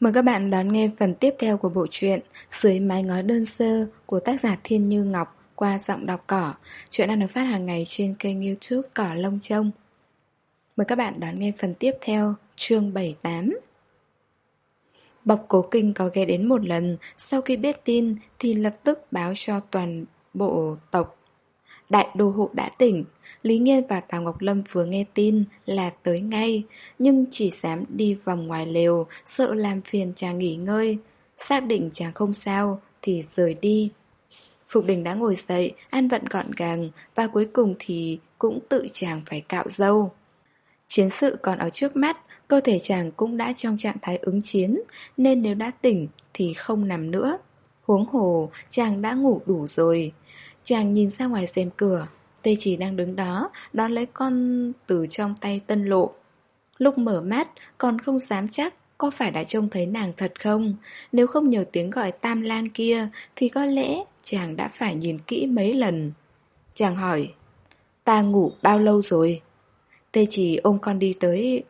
Mời các bạn đón nghe phần tiếp theo của bộ truyện Dưới mái ngói đơn sơ của tác giả Thiên Như Ngọc qua giọng đọc cỏ. Chuyện đang được phát hàng ngày trên kênh youtube Cỏ Lông Trông. Mời các bạn đón nghe phần tiếp theo, chương 78. Bọc cố kinh có ghé đến một lần, sau khi biết tin thì lập tức báo cho toàn bộ tộc. Đại đô hộ đã tỉnh, Lý Nghiên và Tào Ngọc Lâm vừa nghe tin là tới ngay, nhưng chỉ dám đi vòng ngoài lều, sợ làm phiền chàng nghỉ ngơi. Xác định chàng không sao, thì rời đi. Phục đình đã ngồi dậy, ăn vận gọn gàng, và cuối cùng thì cũng tự chàng phải cạo dâu. Chiến sự còn ở trước mắt, cơ thể chàng cũng đã trong trạng thái ứng chiến, nên nếu đã tỉnh thì không nằm nữa. Huống hồ, chàng đã ngủ đủ rồi. Chàng nhìn ra ngoài xem cửa, Tê chỉ đang đứng đó, đón lấy con từ trong tay tân lộ. Lúc mở mắt, còn không dám chắc có phải đã trông thấy nàng thật không. Nếu không nhờ tiếng gọi tam lang kia, thì có lẽ chàng đã phải nhìn kỹ mấy lần. Chàng hỏi, ta ngủ bao lâu rồi? Tê chỉ ôm con đi tới...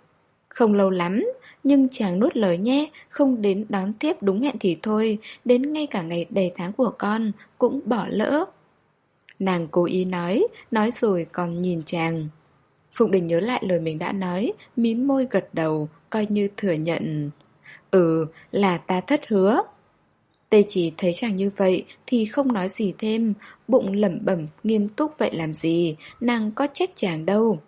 Không lâu lắm, nhưng chàng nuốt lời nhé, không đến đón tiếp đúng hẹn thì thôi, đến ngay cả ngày đầy tháng của con cũng bỏ lỡ. Nàng cố ý nói, nói rồi còn nhìn chàng. Phụng Đình nhớ lại lời mình đã nói, mím môi gật đầu, coi như thừa nhận. Ừ, là ta thất hứa. Tê chỉ thấy chàng như vậy thì không nói gì thêm, bụng lẩm bẩm nghiêm túc vậy làm gì, nàng có trách chàng đâu.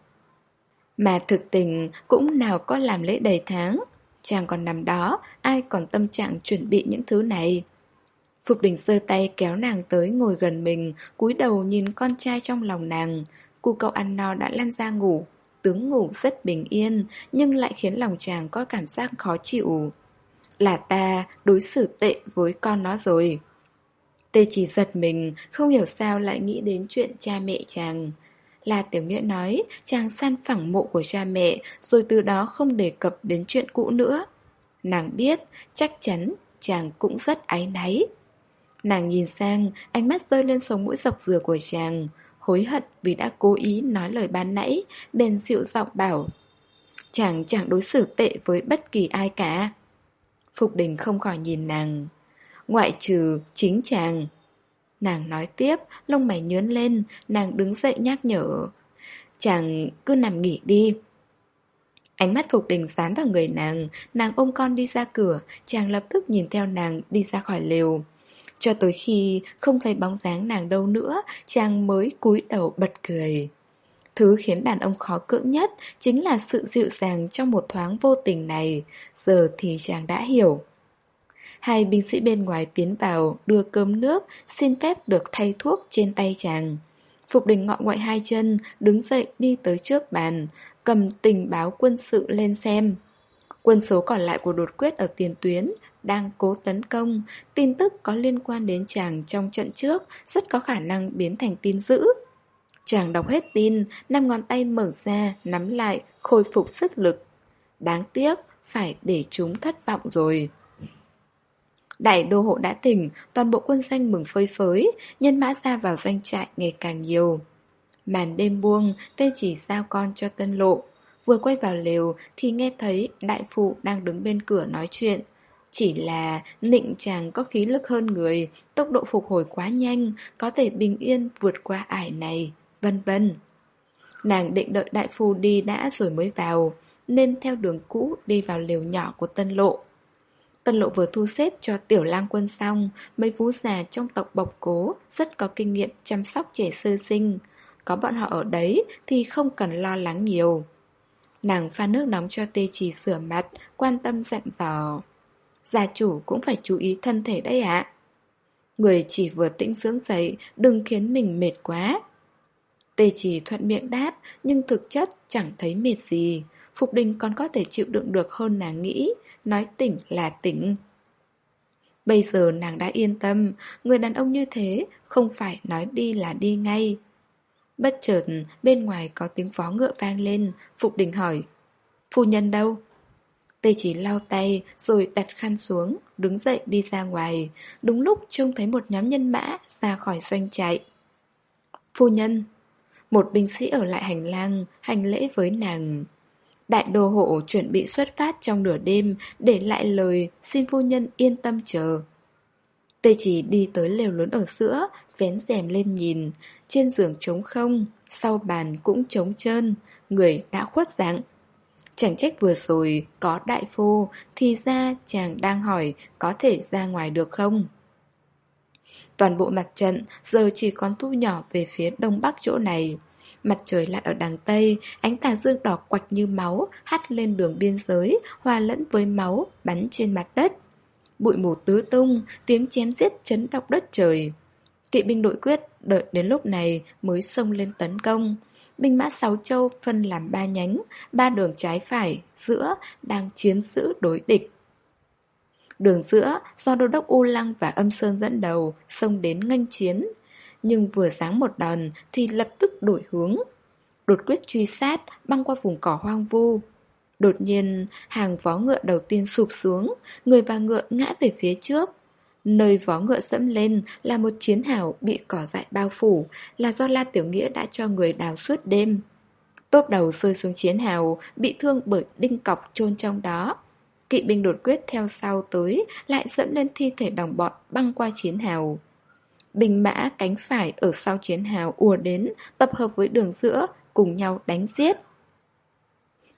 Mà thực tình cũng nào có làm lễ đầy tháng, chàng còn nằm đó, ai còn tâm trạng chuẩn bị những thứ này. Phục đình sơ tay kéo nàng tới ngồi gần mình, cúi đầu nhìn con trai trong lòng nàng. Cu cậu ăn no đã lăn ra ngủ. Tướng ngủ rất bình yên, nhưng lại khiến lòng chàng có cảm giác khó chịu. Là ta đối xử tệ với con nó rồi. Tê chỉ giật mình, không hiểu sao lại nghĩ đến chuyện cha mẹ chàng. Là Tiểu Nghĩa nói chàng san phẳng mộ của cha mẹ rồi từ đó không đề cập đến chuyện cũ nữa. Nàng biết chắc chắn chàng cũng rất áy náy. Nàng nhìn sang, ánh mắt rơi lên sống mũi dọc dừa của chàng Hối hận vì đã cố ý nói lời ban nãy Bèn dịu giọng bảo Chàng chẳng đối xử tệ với bất kỳ ai cả. Phục đình không khỏi nhìn nàng Ngoại trừ chính chàng. Nàng nói tiếp, lông mày nhớn lên Nàng đứng dậy nhắc nhở Chàng cứ nằm nghỉ đi. Ánh mắt Phục đình dán vào người nàng Nàng ôm con đi ra cửa Chàng lập tức nhìn theo nàng đi ra khỏi lều cho tới khi không thấy bóng dáng nàng đâu nữa, chàng mới cúi đầu bật cười. Thứ khiến đàn ông khó cưỡng nhất chính là sự dịu dàng trong một thoáng vô tình này. Giờ thì chàng đã hiểu. Hai binh sĩ bên ngoài tiến vào, đưa cơm nước, xin phép được thay thuốc trên tay chàng. Phục đình ngọ ngoại hai chân, đứng dậy đi tới trước bàn, cầm tình báo quân sự lên xem. Quân số còn lại của đột quyết ở tiền tuyến đang cố tấn công, tin tức có liên quan đến chàng trong trận trước rất có khả năng biến thành tin dữ. Chàng đọc hết tin, năm ngón tay mở ra, nắm lại, khôi phục sức lực. Đáng tiếc, phải để chúng thất vọng rồi. Đại đô hộ đã tỉnh, toàn bộ quân danh mừng phơi phới, nhân mã ra vào doanh trại ngày càng nhiều. Màn đêm buông, tê chỉ giao con cho tân lộ. Vừa quay vào lều thì nghe thấy đại phụ đang đứng bên cửa nói chuyện. Chỉ là nịnh chàng có khí lực hơn người, tốc độ phục hồi quá nhanh, có thể bình yên vượt qua ải này, vân vân. Nàng định đợi đại phu đi đã rồi mới vào, nên theo đường cũ đi vào lều nhỏ của tân lộ. Tân lộ vừa thu xếp cho tiểu lang quân xong, mấy vú già trong tộc bộc cố rất có kinh nghiệm chăm sóc trẻ sơ sinh. Có bọn họ ở đấy thì không cần lo lắng nhiều. Nàng pha nước nóng cho tê trì sửa mặt, quan tâm dặn dò. Gia chủ cũng phải chú ý thân thể đấy ạ. Người chỉ vừa tĩnh dưỡng dậy, đừng khiến mình mệt quá. Tê chỉ thuận miệng đáp, nhưng thực chất chẳng thấy mệt gì. Phục đình còn có thể chịu đựng được hơn nàng nghĩ, nói tỉnh là tỉnh. Bây giờ nàng đã yên tâm, người đàn ông như thế không phải nói đi là đi ngay. Bất chợt, bên ngoài có tiếng vó ngựa vang lên, Phục đình hỏi. Phu nhân đâu? Tê chỉ lau tay rồi đặt khăn xuống, đứng dậy đi ra ngoài. Đúng lúc trông thấy một nhóm nhân mã ra khỏi doanh trại. Phu nhân, một binh sĩ ở lại hành lang, hành lễ với nàng. Đại đô hộ chuẩn bị xuất phát trong nửa đêm Để lại lời xin phu nhân yên tâm chờ Tê chỉ đi tới lều lớn ở giữa Vén rèm lên nhìn Trên giường trống không Sau bàn cũng trống trơn Người đã khuất dạng Chẳng trách vừa rồi có đại phu Thì ra chàng đang hỏi Có thể ra ngoài được không Toàn bộ mặt trận Giờ chỉ còn thu nhỏ về phía đông bắc chỗ này Mặt trời lặn ở đằng Tây, ánh tà dương đỏ quạch như máu, hắt lên đường biên giới, hòa lẫn với máu, bắn trên mặt đất. Bụi mù tứ tung, tiếng chém giết chấn động đất trời. Kỵ binh đội quyết đợi đến lúc này mới xông lên tấn công. Binh mã Sáu Châu phân làm ba nhánh, ba đường trái phải, giữa đang chiếm giữ đối địch. Đường giữa do đô đốc U Lăng và Âm Sơn dẫn đầu xông đến nghênh chiến, nhưng vừa giáng một đòn thì lập tức đổi hướng. Đột quyết truy sát, băng qua vùng cỏ hoang vu. Đột nhiên, hàng vó ngựa đầu tiên sụp xuống, người và ngựa ngã về phía trước. Nơi vó ngựa sẫm lên là một chiến hào bị cỏ dại bao phủ, là do La Tiểu Nghĩa đã cho người đào suốt đêm. Tốp đầu rơi xuống chiến hào, bị thương bởi đinh cọc chôn trong đó. Kỵ binh đột quyết theo sau tới, lại dẫm lên thi thể đồng bọn băng qua chiến hào. Binh mã cánh phải ở sau chiến hào ùa đến, tập hợp với đường giữa, cùng nhau đánh giết.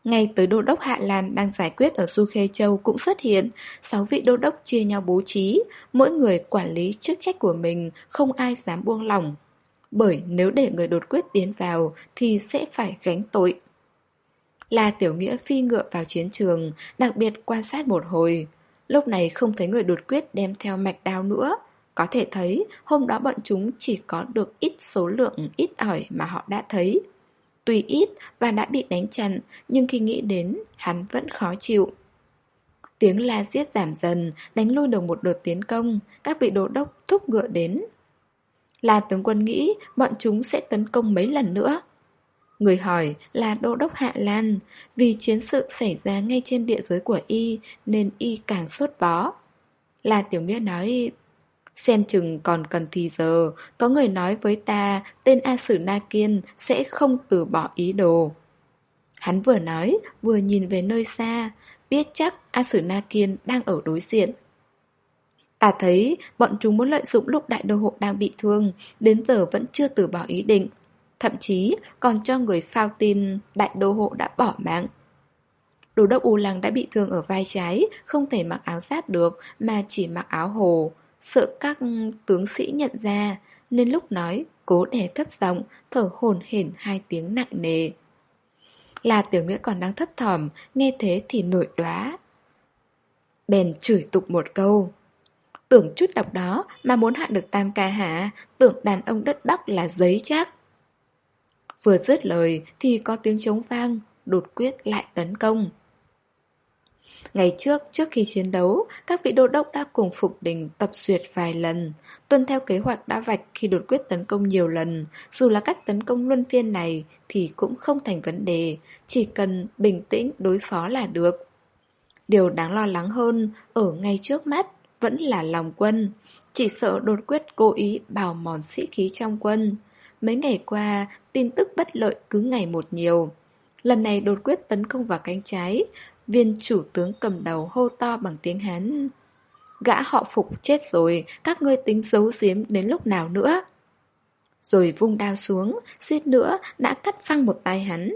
Ngay tới đô đốc Hạ Lan đang giải quyết ở Du Khê Châu cũng xuất hiện, sáu vị đô đốc chia nhau bố trí, mỗi người quản lý chức trách của mình, không ai dám buông lỏng. Bởi nếu để người đột quyết tiến vào thì sẽ phải gánh tội. La Tiểu Nghĩa phi ngựa vào chiến trường, đặc biệt quan sát một hồi. Lúc này không thấy người đột quyết đem theo mạch đao nữa, có thể thấy hôm đó bọn chúng chỉ có được ít số lượng ít ỏi mà họ đã thấy. Tuy ít và đã bị đánh chặn, nhưng khi nghĩ đến, hắn vẫn khó chịu. Tiếng la giết giảm dần, đánh lui đầu một đợt tiến công, các vị đô đốc thúc ngựa đến. Là tướng quân nghĩ bọn chúng sẽ tấn công mấy lần nữa. Người hỏi là đô đốc Hạ Lan, vì chiến sự xảy ra ngay trên địa giới của y nên y càng sốt bó. Là Tiểu Nghĩa nói Xem chừng còn cần thì giờ, có người nói với ta tên A Sử Na Kiên sẽ không từ bỏ ý đồ. Hắn vừa nói, vừa nhìn về nơi xa, biết chắc A Sử Na Kiên đang ở đối diện. Ta thấy bọn chúng muốn lợi dụng lúc đại đô hộ đang bị thương, đến giờ vẫn chưa từ bỏ ý định. Thậm chí còn cho người phao tin đại đô hộ đã bỏ mạng. Đồ đốc U Lăng đã bị thương ở vai trái, không thể mặc áo giáp được mà chỉ mặc áo hồ, sợ các tướng sĩ nhận ra, nên lúc nói cố đè thấp giọng, thở hổn hển hai tiếng nặng nề. Là tiểu nghĩa còn đang thấp thỏm, nghe thế thì nổi đoá. Bèn chửi tục một câu. Tưởng chút đọc đó mà muốn hạ được tam ca hả, tưởng đàn ông đất Bắc là giấy chắc. Vừa dứt lời thì có tiếng trống vang, đột quyết lại tấn công. Ngày trước, trước khi chiến đấu, các vị đô đốc đã cùng Phục Đình tập duyệt vài lần, tuân theo kế hoạch đã vạch khi đột quyết tấn công nhiều lần, dù là cách tấn công luân phiên này thì cũng không thành vấn đề, chỉ cần bình tĩnh đối phó là được. Điều đáng lo lắng hơn, ở ngay trước mắt, vẫn là lòng quân, chỉ sợ đột quyết cố ý bào mòn sĩ khí trong quân. Mấy ngày qua, tin tức bất lợi cứ ngày một nhiều. Lần này đột quyết tấn công vào cánh trái, Viên chủ tướng cầm đầu hô to bằng tiếng Hán. Gã họ phục chết rồi, Các ngươi tính giấu giếm đến lúc nào nữa? Rồi vung đao xuống, Suýt nữa đã cắt phăng một tay hắn.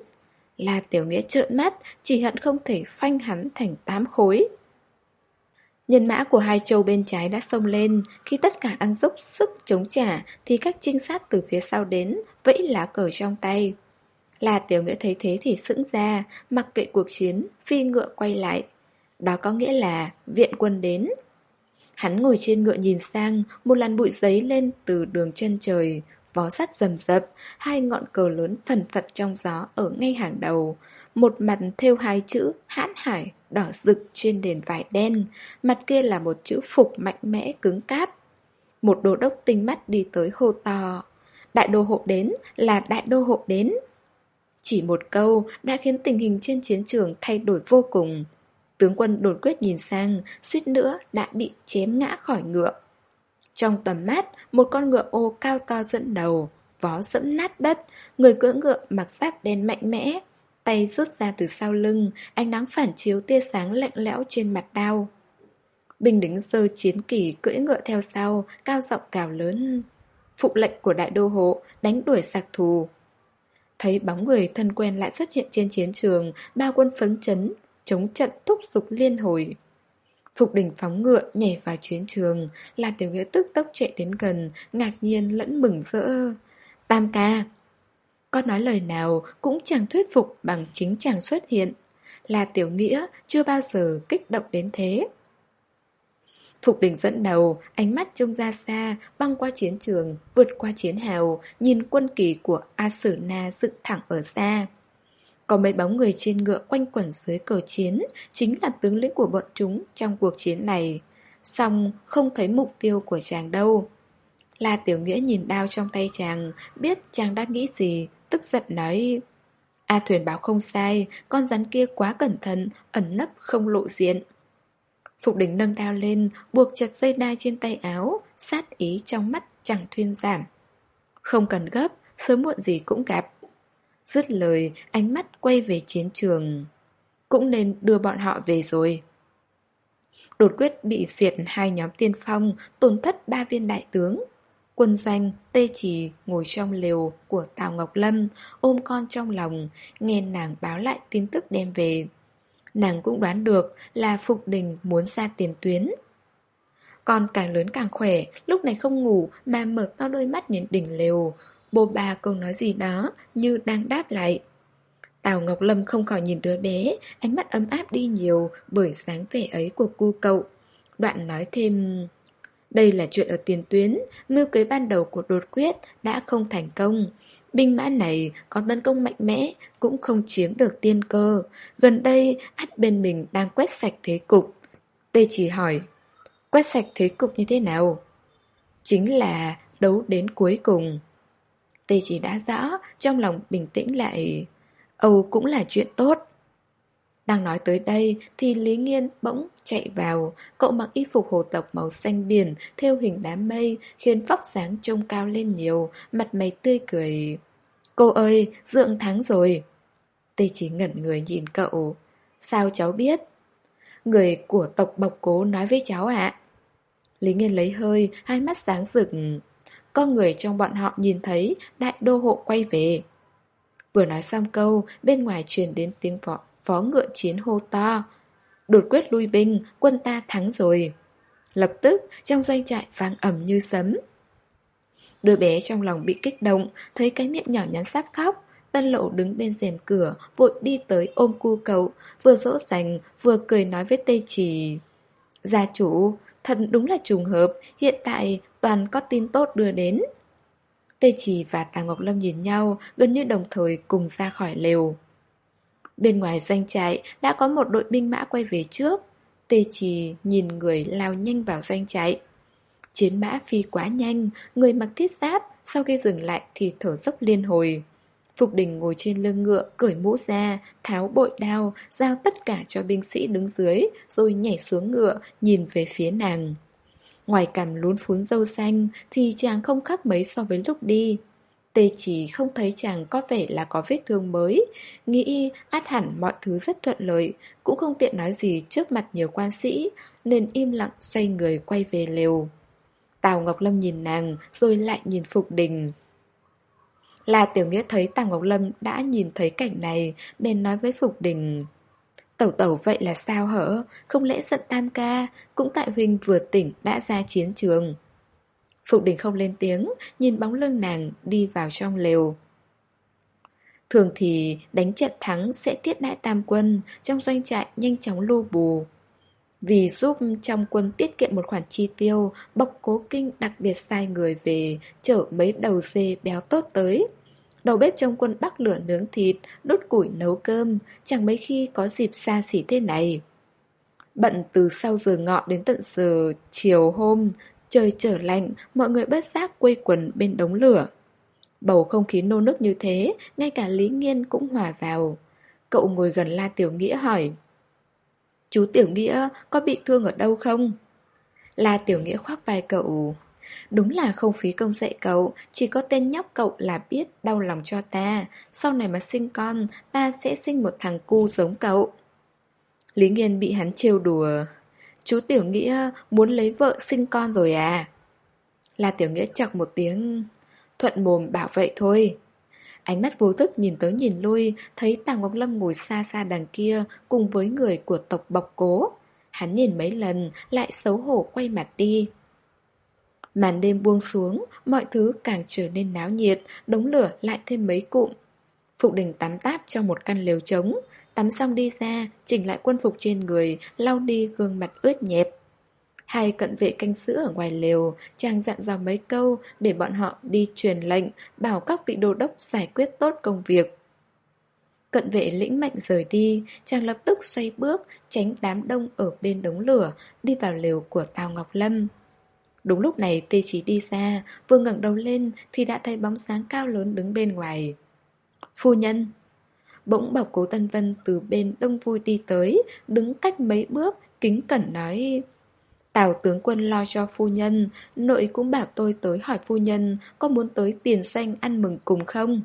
Là tiểu nghĩa trợn mắt, Chỉ hận không thể phanh hắn thành tám khối. Nhân mã của hai châu bên trái đã xông lên, Khi tất cả đang dốc sức chống trả Thì các trinh sát từ phía sau đến, Vẫy lá cờ trong tay là tiểu nghĩa thấy thế thì sững ra, mặc kệ cuộc chiến, phi ngựa quay lại. Đó có nghĩa là viện quân đến. Hắn ngồi trên ngựa nhìn sang, một làn bụi giấy lên từ đường chân trời, vó sắt rầm rập, hai ngọn cờ lớn phần phật trong gió ở ngay hàng đầu. Một mặt thêu hai chữ hãn hải, đỏ rực trên nền vải đen, mặt kia là một chữ phục mạnh mẽ cứng cáp. Một đô đốc tinh mắt đi tới hô to. Đại đô hộ đến là đại đô hộ đến. Chỉ một câu đã khiến tình hình trên chiến trường thay đổi vô cùng. Tướng quân đột quyết nhìn sang, suýt nữa đã bị chém ngã khỏi ngựa. Trong tầm mắt, một con ngựa ô cao to dẫn đầu, vó dẫm nát đất, người cưỡi ngựa mặc giáp đen mạnh mẽ. tay rút ra từ sau lưng, ánh nắng phản chiếu tia sáng lạnh lẽo trên mặt đao. Binh đính dơ chiến kỳ cưỡi ngựa theo sau, cao giọng cào lớn. Phụ lệnh của đại đô hộ, đánh đuổi sạc thù. Thấy bóng người thân quen lại xuất hiện trên chiến trường, ba quân phấn chấn, chống trận thúc giục liên hồi. Phục đỉnh phóng ngựa nhảy vào chiến trường, là tiểu nghĩa tức tốc chạy đến gần, ngạc nhiên lẫn mừng rỡ. Tam ca! Con nói lời nào cũng chẳng thuyết phục bằng chính chàng xuất hiện. Là tiểu nghĩa chưa bao giờ kích động đến thế. Phục đình dẫn đầu, ánh mắt trông ra xa, băng qua chiến trường, vượt qua chiến hào, nhìn quân kỳ của A dựng thẳng ở xa. Có mấy bóng người trên ngựa quanh quẩn dưới cờ chiến, chính là tướng lĩnh của bọn chúng trong cuộc chiến này. Xong không thấy mục tiêu của chàng đâu. La Tiểu Nghĩa nhìn đao trong tay chàng, biết chàng đã nghĩ gì, tức giận nói A thuyền báo không sai, con rắn kia quá cẩn thận, ẩn nấp không lộ diện. Phục đỉnh nâng đao lên, buộc chặt dây đai trên tay áo, sát ý trong mắt chẳng thuyên giảm. Không cần gấp, sớm muộn gì cũng gặp. Dứt lời, ánh mắt quay về chiến trường. Cũng nên đưa bọn họ về rồi. Đột quyết bị diệt hai nhóm tiên phong, tổn thất ba viên đại tướng. Quân doanh, tê trì ngồi trong lều của Tào Ngọc Lâm, ôm con trong lòng, nghe nàng báo lại tin tức đem về. Nàng cũng đoán được là Phục Đình muốn ra tiền tuyến. Con càng lớn càng khỏe, lúc này không ngủ mà mở to đôi mắt nhìn đỉnh lều. Bố bà câu nói gì đó như đang đáp lại. Tào Ngọc Lâm không khỏi nhìn đứa bé, ánh mắt ấm áp đi nhiều bởi dáng vẻ ấy của cu cậu. Đoạn nói thêm... Đây là chuyện ở tiền tuyến, mưu kế ban đầu của đột quyết đã không thành công. Binh mã này có tấn công mạnh mẽ cũng không chiếm được tiên cơ. Gần đây, ắt bên mình đang quét sạch thế cục. Tê chỉ hỏi, quét sạch thế cục như thế nào? Chính là đấu đến cuối cùng. Tê chỉ đã rõ, trong lòng bình tĩnh lại. Âu cũng là chuyện tốt. Đang nói tới đây thì Lý Nghiên bỗng chạy vào, cậu mặc y phục hồ tộc màu xanh biển, theo hình đám mây, khiến vóc dáng trông cao lên nhiều, mặt mày tươi cười. Cô ơi, dượng thắng rồi. Tê chỉ ngẩn người nhìn cậu. Sao cháu biết? Người của tộc bộc cố nói với cháu ạ. Lý Nghiên lấy hơi, hai mắt sáng rực. Có người trong bọn họ nhìn thấy đại đô hộ quay về. Vừa nói xong câu, bên ngoài truyền đến tiếng vọng phó ngựa chiến hô to. Đột quyết lui binh, quân ta thắng rồi. Lập tức, trong doanh trại vang ẩm như sấm. Đứa bé trong lòng bị kích động, thấy cái miệng nhỏ nhắn sắp khóc. Tân lộ đứng bên rèm cửa, vội đi tới ôm cu cậu, vừa dỗ dành, vừa cười nói với tê chỉ. Gia chủ, thật đúng là trùng hợp, hiện tại toàn có tin tốt đưa đến. Tê chỉ và Tà Ngọc Lâm nhìn nhau, gần như đồng thời cùng ra khỏi lều. Bên ngoài doanh trại đã có một đội binh mã quay về trước. Tê Trì nhìn người lao nhanh vào doanh trại. Chiến mã phi quá nhanh, người mặc thiết giáp, sau khi dừng lại thì thở dốc liên hồi. Phục đình ngồi trên lưng ngựa, cởi mũ ra, tháo bội đao, giao tất cả cho binh sĩ đứng dưới, rồi nhảy xuống ngựa, nhìn về phía nàng. Ngoài cằm lún phún dâu xanh thì chàng không khác mấy so với lúc đi. Tê chỉ không thấy chàng có vẻ là có vết thương mới. Nghĩ át hẳn mọi thứ rất thuận lợi, Cũng không tiện nói gì trước mặt nhiều quan sĩ, Nên im lặng xoay người quay về lều. Tào Ngọc Lâm nhìn nàng, Rồi lại nhìn Phục Đình. Là Tiểu Nghĩa thấy Tào Ngọc Lâm đã nhìn thấy cảnh này, Bèn nói với Phục Đình. Tẩu tẩu, vậy là sao hở? Không lẽ giận tam ca Cũng tại Huynh vừa tỉnh đã ra chiến trường? Phục đình không lên tiếng, nhìn bóng lưng nàng đi vào trong lều. Thường thì đánh trận thắng sẽ tiết đại tam quân, trong doanh trại nhanh chóng lưu bù. Vì giúp trong quân tiết kiệm một khoản chi tiêu, bọc cố kinh đặc biệt sai người về chở mấy đầu dê béo tốt tới. Đầu bếp trong quân bắc lửa nướng thịt, đốt củi nấu cơm, chẳng mấy khi có dịp xa xỉ thế này. Bận từ sau giờ ngọ đến tận giờ chiều hôm, Trời trở lạnh, mọi người bất giác quây quần bên đống lửa. Bầu không khí nô nức như thế, ngay cả Lý Nghiên cũng hòa vào. Cậu ngồi gần La Tiểu Nghĩa hỏi. Chú Tiểu Nghĩa có bị thương ở đâu không? La Tiểu Nghĩa khoác vai cậu. Đúng là không phí công dạy cậu, chỉ có tên nhóc cậu là biết đau lòng cho ta. Sau này mà sinh con, ta sẽ sinh một thằng cu giống cậu. Lý Nghiên bị hắn trêu đùa. Chú Tiểu Nghĩa muốn lấy vợ sinh con rồi à? Là Tiểu Nghĩa chọc một tiếng, thuận mồm bảo vậy thôi. Ánh mắt vô thức nhìn tới nhìn lui, thấy Tàng Ngọc Lâm ngồi xa xa đằng kia cùng với người của tộc bọc cố. Hắn nhìn mấy lần, lại xấu hổ quay mặt đi. Màn đêm buông xuống, mọi thứ càng trở nên náo nhiệt, đống lửa lại thêm mấy cụm. Phục đình tắm táp trong một căn lều trống, tắm xong đi ra, chỉnh lại quân phục trên người, lau đi gương mặt ướt nhẹp. Hai cận vệ canh giữ ở ngoài lều, chàng dặn dò mấy câu để bọn họ đi truyền lệnh, bảo các vị đô đốc giải quyết tốt công việc. Cận vệ lĩnh mạnh rời đi, chàng lập tức xoay bước, tránh đám đông ở bên đống lửa, đi vào lều của Tào Ngọc Lâm. Đúng lúc này tê chí đi ra, vừa ngẩng đầu lên thì đã thấy bóng sáng cao lớn đứng bên ngoài. Phu nhân! Bỗng bọc cố Tân Vân từ bên đông vui đi tới, đứng cách mấy bước, kính cẩn nói... Tào tướng quân lo cho phu nhân, nội cũng bảo tôi tới hỏi phu nhân có muốn tới tiền xanh ăn mừng cùng không?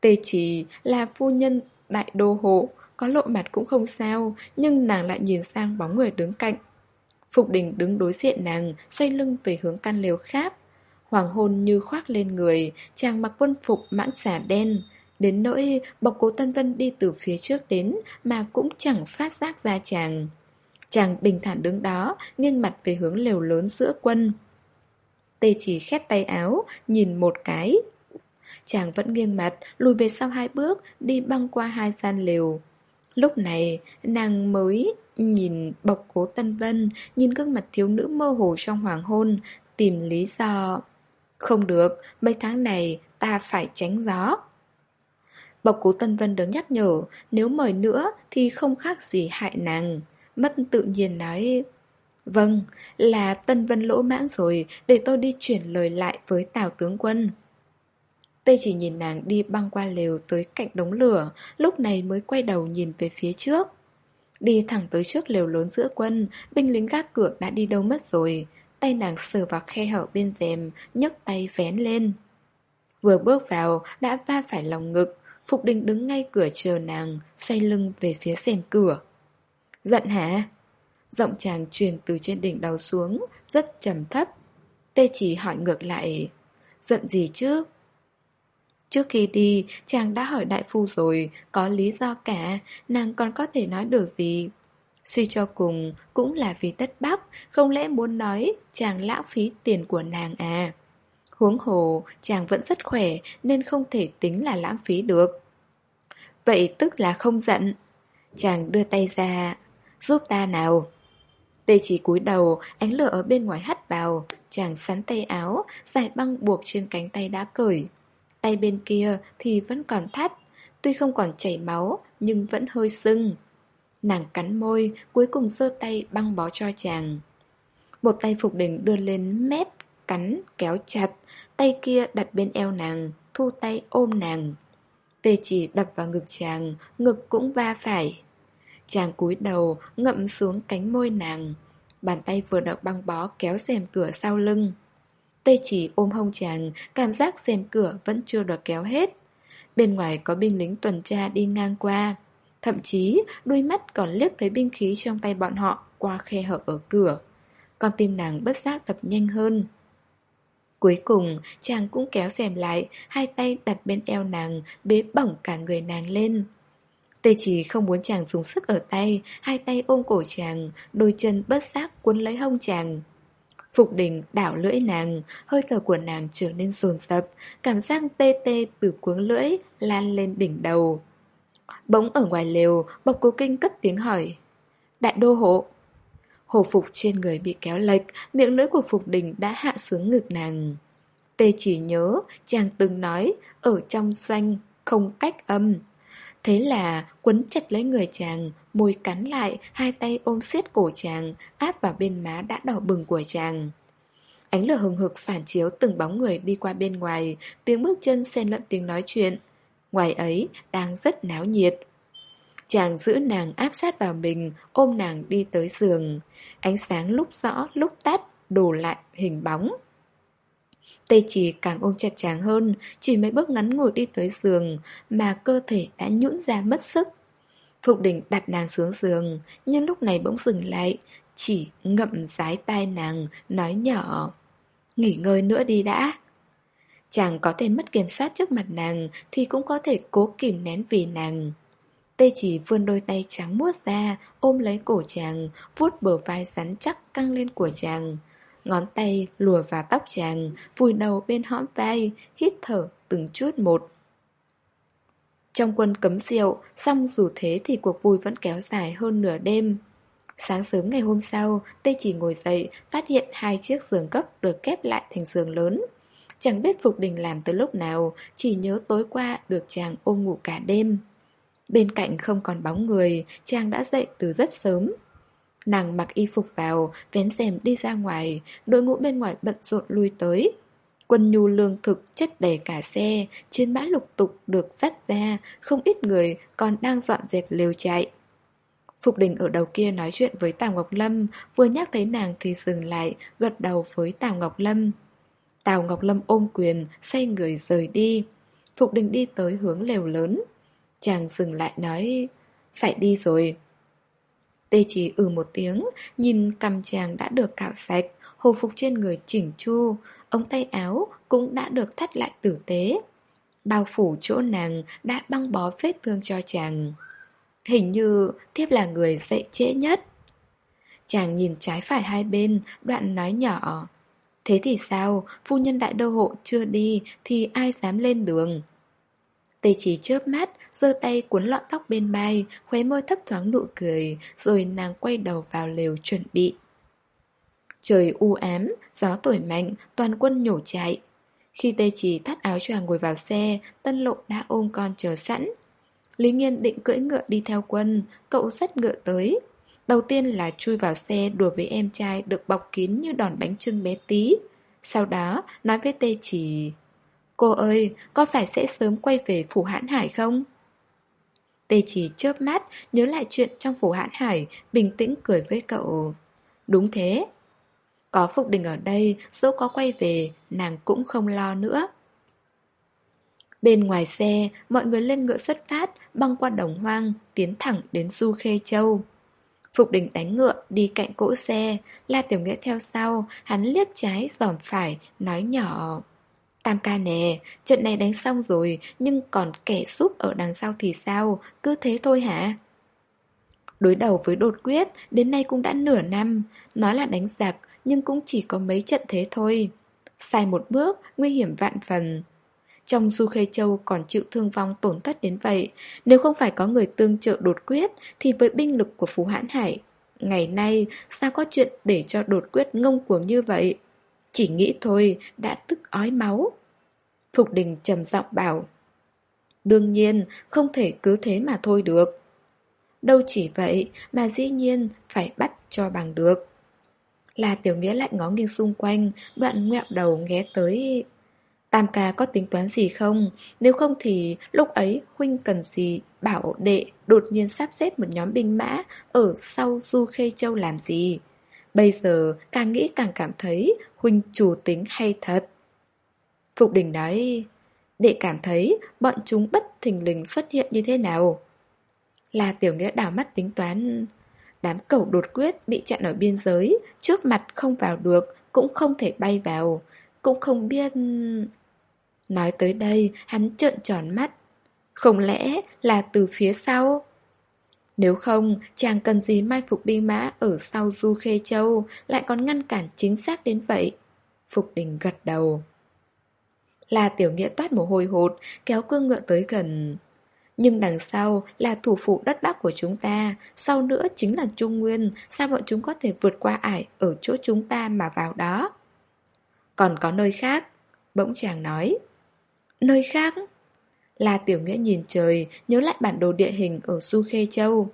Tê chỉ là phu nhân đại đô hộ, có lộ mặt cũng không sao, nhưng nàng lại nhìn sang bóng người đứng cạnh. Phục đình đứng đối diện nàng, xoay lưng về hướng căn lều khác. Hoàng hôn như khoác lên người, chàng mặc quân phục mãng xả đen. Đến nỗi bọc cố Tân Vân đi từ phía trước đến mà cũng chẳng phát giác ra chàng. Chàng bình thản đứng đó, nghiêng mặt về hướng lều lớn giữa quân. Tê chỉ khép tay áo, nhìn một cái. Chàng vẫn nghiêng mặt, lùi về sau hai bước, đi băng qua hai gian lều. Lúc này, nàng mới nhìn bọc cố Tân Vân, nhìn gương mặt thiếu nữ mơ hồ trong hoàng hôn, tìm lý do. Không được, mấy tháng này ta phải tránh gió. Bọc cố Tân Vân đứng nhắc nhở, nếu mời nữa thì không khác gì hại nàng. Mất tự nhiên nói Vâng, là Tân Vân lỗ mãng rồi Để tôi đi chuyển lời lại với Tào tướng quân. Tây chỉ nhìn nàng đi băng qua lều tới cạnh đống lửa Lúc này mới quay đầu nhìn về phía trước. Đi thẳng tới trước lều lớn giữa quân Binh lính gác cửa đã đi đâu mất rồi. Tay nàng sờ vào khe hở bên rèm nhấc tay vén lên. Vừa bước vào đã va phải lòng ngực Phục đình đứng ngay cửa chờ nàng Xoay lưng về phía rèm cửa Giận hả? Giọng chàng truyền từ trên đỉnh đầu xuống, rất trầm thấp. Tê chỉ hỏi ngược lại, giận gì chứ? Trước khi đi, chàng đã hỏi đại phu rồi, có lý do cả, nàng còn có thể nói được gì? Suy cho cùng, cũng là vì tất bắp, không lẽ muốn nói chàng lãng phí tiền của nàng à? Huống hồ, chàng vẫn rất khỏe nên không thể tính là lãng phí được. Vậy tức là không giận. Chàng đưa tay ra, Giúp ta nào. Tê chỉ cúi đầu, ánh lửa ở bên ngoài hắt vào. Chàng sắn tay áo Giải băng buộc trên cánh tay đã cởi. Tay bên kia thì vẫn còn thắt Tuy không còn chảy máu Nhưng vẫn hơi sưng. Nàng cắn môi Cuối cùng giơ tay băng bó cho chàng. Một tay Phục Đình đưa lên mép Cắn, kéo chặt Tay kia đặt bên eo nàng Thu tay ôm nàng Tê chỉ đập vào ngực chàng Ngực cũng va phải Chàng cúi đầu, ngậm xuống cánh môi nàng. Bàn tay vừa được băng bó kéo rèm cửa sau lưng. Tê chỉ ôm hông chàng, cảm giác rèm cửa vẫn chưa được kéo hết. Bên ngoài có binh lính tuần tra đi ngang qua. Thậm chí, đôi mắt còn liếc thấy binh khí trong tay bọn họ qua khe hở ở cửa. Con tim nàng bất giác đập nhanh hơn. Cuối cùng, chàng cũng kéo rèm lại, hai tay đặt bên eo nàng, bế bỏng cả người nàng lên. Tê chỉ không muốn chàng dùng sức ở tay, hai tay ôm cổ chàng, đôi chân bất giác cuốn lấy hông chàng. Phục đình đảo lưỡi nàng, hơi thở của nàng trở nên dồn dập, cảm giác tê tê từ cuống lưỡi lan lên đỉnh đầu. Bỗng ở ngoài lều, bọc cố kinh cất tiếng hỏi. Đại đô hộ. Hồ phục trên người bị kéo lệch, miệng lưỡi của Phục đình đã hạ xuống ngực nàng. Tê chỉ nhớ, chàng từng nói, ở trong doanh, không cách âm. Thế là quấn chặt lấy người chàng, môi cắn lại, hai tay ôm siết cổ chàng, áp vào bên má đã đỏ bừng của chàng. Ánh lửa hừng hực phản chiếu từng bóng người đi qua bên ngoài, tiếng bước chân xen lẫn tiếng nói chuyện. Ngoài ấy đang rất náo nhiệt. Chàng giữ nàng áp sát vào mình, ôm nàng đi tới giường. Ánh sáng lúc rõ lúc tắt, đổ lại hình bóng. Tê chỉ càng ôm chặt chàng hơn, chỉ mấy bước ngắn ngồi đi tới giường, mà cơ thể đã nhũn ra mất sức. Phục đình đặt nàng xuống giường, nhưng lúc này bỗng dừng lại, chỉ ngậm rái tai nàng, nói nhỏ. Nghỉ ngơi nữa đi đã. Chàng có thể mất kiểm soát trước mặt nàng, thì cũng có thể cố kìm nén vì nàng. Tê chỉ vươn đôi tay trắng muốt ra, ôm lấy cổ chàng, vuốt bờ vai rắn chắc căng lên của chàng. Ngón tay lùa vào tóc chàng, vùi đầu bên hõm vai, hít thở từng chút một. Trong quân cấm rượu, xong dù thế thì cuộc vui vẫn kéo dài hơn nửa đêm. Sáng sớm ngày hôm sau, Tê chỉ ngồi dậy, phát hiện hai chiếc giường gấp được kép lại thành giường lớn. Chẳng biết Phục Đình làm từ lúc nào, chỉ nhớ tối qua được chàng ôm ngủ cả đêm. Bên cạnh không còn bóng người, trang đã dậy từ rất sớm. Nàng mặc y phục vào, vén rèm đi ra ngoài, đội ngũ bên ngoài bận rộn lui tới. Quân nhu lương thực chất đầy cả xe, trên mã lục tục được dắt ra, không ít người còn đang dọn dẹp lều chạy. Phục đình ở đầu kia nói chuyện với Tào Ngọc Lâm, vừa nhắc thấy nàng thì dừng lại, gật đầu với Tào Ngọc Lâm. Tào Ngọc Lâm ôm quyền, xoay người rời đi. Phục đình đi tới hướng lều lớn. Chàng dừng lại nói, phải đi rồi. Tê chỉ ừ một tiếng, nhìn cầm chàng đã được cạo sạch, hồ phục trên người chỉnh chu, ống tay áo cũng đã được thắt lại tử tế. Bao phủ chỗ nàng đã băng bó vết thương cho chàng. Hình như thiếp là người dậy trễ nhất. Chàng nhìn trái phải hai bên, đoạn nói nhỏ. Thế thì sao, phu nhân đại đô hộ chưa đi thì ai dám lên đường? Tê chỉ chớp mắt, giơ tay cuốn lọn tóc bên mai, khóe môi thấp thoáng nụ cười, rồi nàng quay đầu vào lều chuẩn bị. Trời u ám, gió thổi mạnh, toàn quân nhổ chạy. Khi tê chỉ thắt áo choàng ngồi vào xe, tân lộ đã ôm con chờ sẵn. Lý Nghiên định cưỡi ngựa đi theo quân, cậu dắt ngựa tới. Đầu tiên là chui vào xe đùa với em trai được bọc kín như đòn bánh trưng bé tí. Sau đó nói với tê chỉ... Cô ơi, có phải sẽ sớm quay về phủ hãn hải không? Tê chỉ chớp mắt, nhớ lại chuyện trong phủ hãn hải, bình tĩnh cười với cậu. Đúng thế. Có Phục Đình ở đây, dẫu có quay về, nàng cũng không lo nữa. Bên ngoài xe, mọi người lên ngựa xuất phát, băng qua đồng hoang, tiến thẳng đến Du Khê Châu. Phục đình đánh ngựa, đi cạnh cỗ xe, La Tiểu Nghĩa theo sau, hắn liếc trái, giòm phải, nói nhỏ. Tam ca nè, trận này đánh xong rồi, nhưng còn kẻ giúp ở đằng sau thì sao, cứ thế thôi hả? Đối đầu với đột quyết, đến nay cũng đã nửa năm, nói là đánh giặc, nhưng cũng chỉ có mấy trận thế thôi. Sai một bước, nguy hiểm vạn phần. Trong Du Khê Châu còn chịu thương vong tổn thất đến vậy, nếu không phải có người tương trợ đột quyết, thì với binh lực của Phú Hãn Hải, ngày nay sao có chuyện để cho đột quyết ngông cuồng như vậy? Chỉ nghĩ thôi, đã tức ói máu. Phục đình trầm giọng bảo. Đương nhiên, không thể cứ thế mà thôi được. Đâu chỉ vậy mà dĩ nhiên phải bắt cho bằng được. Là tiểu nghĩa lại ngó nghiêng xung quanh, đoạn ngẹo đầu ghé tới... Tam ca có tính toán gì không? Nếu không thì lúc ấy huynh cần gì bảo đệ đột nhiên sắp xếp một nhóm binh mã ở sau Du Khê Châu làm gì? Bây giờ càng nghĩ càng cảm thấy huynh chủ tính hay thật. Phục đình nói, để cảm thấy bọn chúng bất thình lình xuất hiện như thế nào. Là tiểu nghĩa đảo mắt tính toán. Đám cầu đột quyết bị chặn ở biên giới, trước mặt không vào được, cũng không thể bay vào, cũng không biết... Nói tới đây, hắn trợn tròn mắt. Không lẽ là từ phía sau? Nếu không, chàng cần gì mai phục binh mã ở sau Du Khê Châu lại còn ngăn cản chính xác đến vậy? Phục đình gật đầu. Là tiểu nghĩa toát mồ hôi hột, kéo cương ngựa tới gần. Nhưng đằng sau là thủ phủ đất bắc của chúng ta, sau nữa chính là Trung Nguyên, sao bọn chúng có thể vượt qua ải ở chỗ chúng ta mà vào đó? Còn có nơi khác, bỗng chàng nói. Nơi khác? Là tiểu nghĩa nhìn trời, nhớ lại bản đồ địa hình ở Du Khê Châu.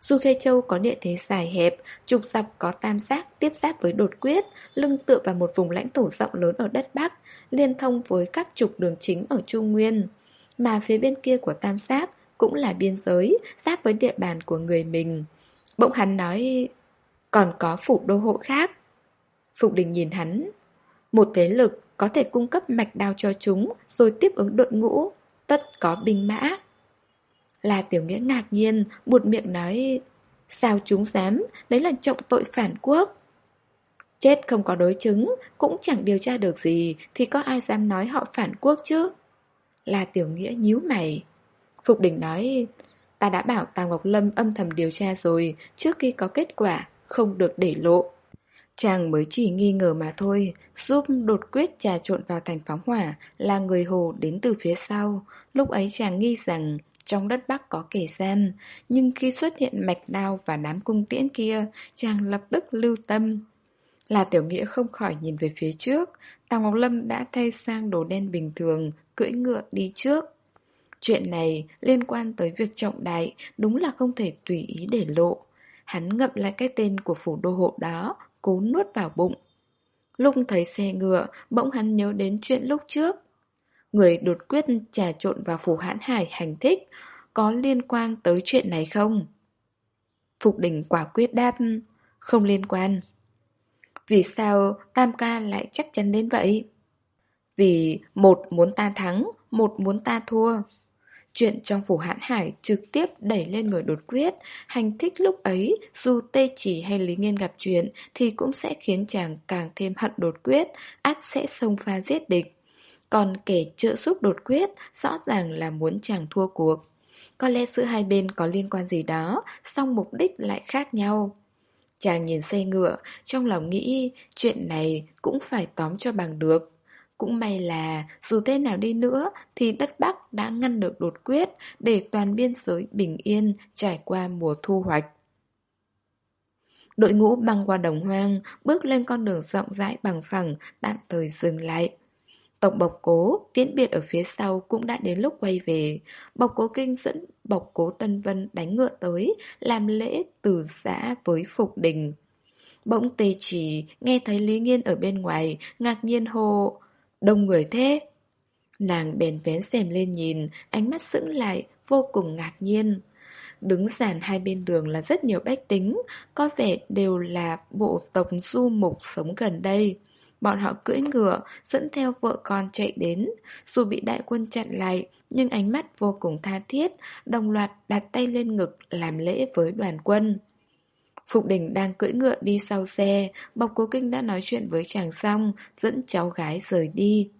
Du Khê Châu có địa thế dài hẹp, trục dọc có tam giác tiếp giáp với đột quyết, lưng tựa vào một vùng lãnh thổ rộng lớn ở đất Bắc, liên thông với các trục đường chính ở Trung Nguyên. Mà phía bên kia của tam giác cũng là biên giới, giáp với địa bàn của người mình. Bỗng hắn nói, còn có phủ đô hộ khác. Phục đình nhìn hắn, một thế lực có thể cung cấp mạch đao cho chúng rồi tiếp ứng đội ngũ, tất có binh mã. Là tiểu nghĩa ngạc nhiên, buột miệng nói, sao chúng dám, đấy là trọng tội phản quốc. Chết không có đối chứng, cũng chẳng điều tra được gì, thì có ai dám nói họ phản quốc chứ? Là tiểu nghĩa nhíu mày. Phục đỉnh nói, ta đã bảo Tào Ngọc Lâm âm thầm điều tra rồi, trước khi có kết quả, không được để lộ. Chàng mới chỉ nghi ngờ mà thôi, giúp đột quyết trà trộn vào thành phóng hỏa là người hồ đến từ phía sau. Lúc ấy chàng nghi rằng trong đất Bắc có kẻ gian, nhưng khi xuất hiện mạch đao và đám cung tiễn kia, chàng lập tức lưu tâm. Là tiểu nghĩa không khỏi nhìn về phía trước, Tào Ngọc Lâm đã thay sang đồ đen bình thường, cưỡi ngựa đi trước. Chuyện này liên quan tới việc trọng đại, đúng là không thể tùy ý để lộ. Hắn ngậm lại cái tên của phủ đô hộ đó, cố nuốt vào bụng. Lúc thấy xe ngựa, bỗng hắn nhớ đến chuyện lúc trước. Người đột quyết trà trộn vào phủ hãn hải hành thích, có liên quan tới chuyện này không? Phục đình quả quyết đáp, không liên quan. Vì sao Tam ca lại chắc chắn đến vậy? Vì một muốn ta thắng, một muốn ta thua. Chuyện trong phủ hãn hải trực tiếp đẩy lên người đột quyết, hành thích lúc ấy, dù tê chỉ hay lý nghiên gặp chuyện, thì cũng sẽ khiến chàng càng thêm hận đột quyết, át sẽ xông pha giết địch. Còn kẻ trợ giúp đột quyết, rõ ràng là muốn chàng thua cuộc. Có lẽ giữa hai bên có liên quan gì đó, song mục đích lại khác nhau. Chàng nhìn xe ngựa, trong lòng nghĩ chuyện này cũng phải tóm cho bằng được. Cũng may là dù thế nào đi nữa thì đất Bắc đã ngăn được đột quyết để toàn biên giới bình yên trải qua mùa thu hoạch. Đội ngũ băng qua đồng hoang, bước lên con đường rộng rãi bằng phẳng, tạm thời dừng lại. Tộc Bộc Cố, tiễn biệt ở phía sau cũng đã đến lúc quay về. Bộc Cố Kinh dẫn Bộc Cố Tân Vân đánh ngựa tới, làm lễ từ giã với Phục Đình. Bỗng tê chỉ, nghe thấy Lý Nghiên ở bên ngoài, ngạc nhiên hô, đông người thế. Nàng bèn vén rèm lên nhìn, ánh mắt sững lại, vô cùng ngạc nhiên. Đứng dàn hai bên đường là rất nhiều bách tính, có vẻ đều là bộ tộc du mục sống gần đây. Bọn họ cưỡi ngựa, dẫn theo vợ con chạy đến. Dù bị đại quân chặn lại, nhưng ánh mắt vô cùng tha thiết, đồng loạt đặt tay lên ngực làm lễ với đoàn quân. Phục đình đang cưỡi ngựa đi sau xe, Bọc Cố Kinh đã nói chuyện với chàng xong, dẫn cháu gái rời đi.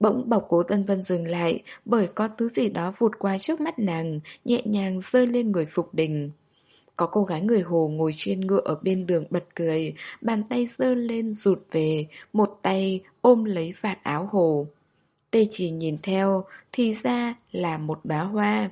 Bỗng Bọc Cố Tân Vân dừng lại, bởi có thứ gì đó vụt qua trước mắt nàng, nhẹ nhàng rơi lên người Phục đình. Có cô gái người Hồ ngồi trên ngựa ở bên đường bật cười, bàn tay giơ lên rụt về, một tay ôm lấy vạt áo Hồ. Tê chỉ nhìn theo, thì ra là một đóa hoa.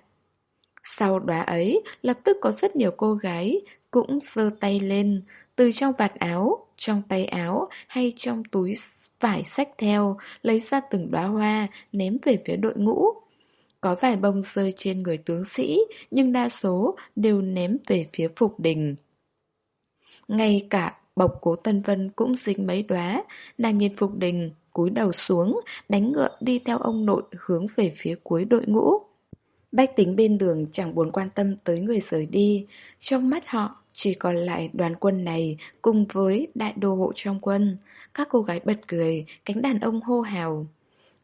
Sau đóa ấy, lập tức có rất nhiều cô gái cũng giơ tay lên, từ trong vạt áo, trong tay áo hay trong túi vải sách theo, lấy ra từng đóa hoa, ném về phía đội ngũ. Có vài bông rơi trên người tướng sĩ, nhưng đa số đều ném về phía Phục Đình. Ngay cả bọc cố Tân Vân cũng dính mấy đóa, nàng nhìn Phục Đình, cúi đầu xuống, đánh ngựa đi theo ông nội hướng về phía cuối đội ngũ. Bách tính bên đường chẳng buồn quan tâm tới người rời đi, trong mắt họ chỉ còn lại đoàn quân này cùng với đại đô hộ trong quân. Các cô gái bật cười, cánh đàn ông hô hào.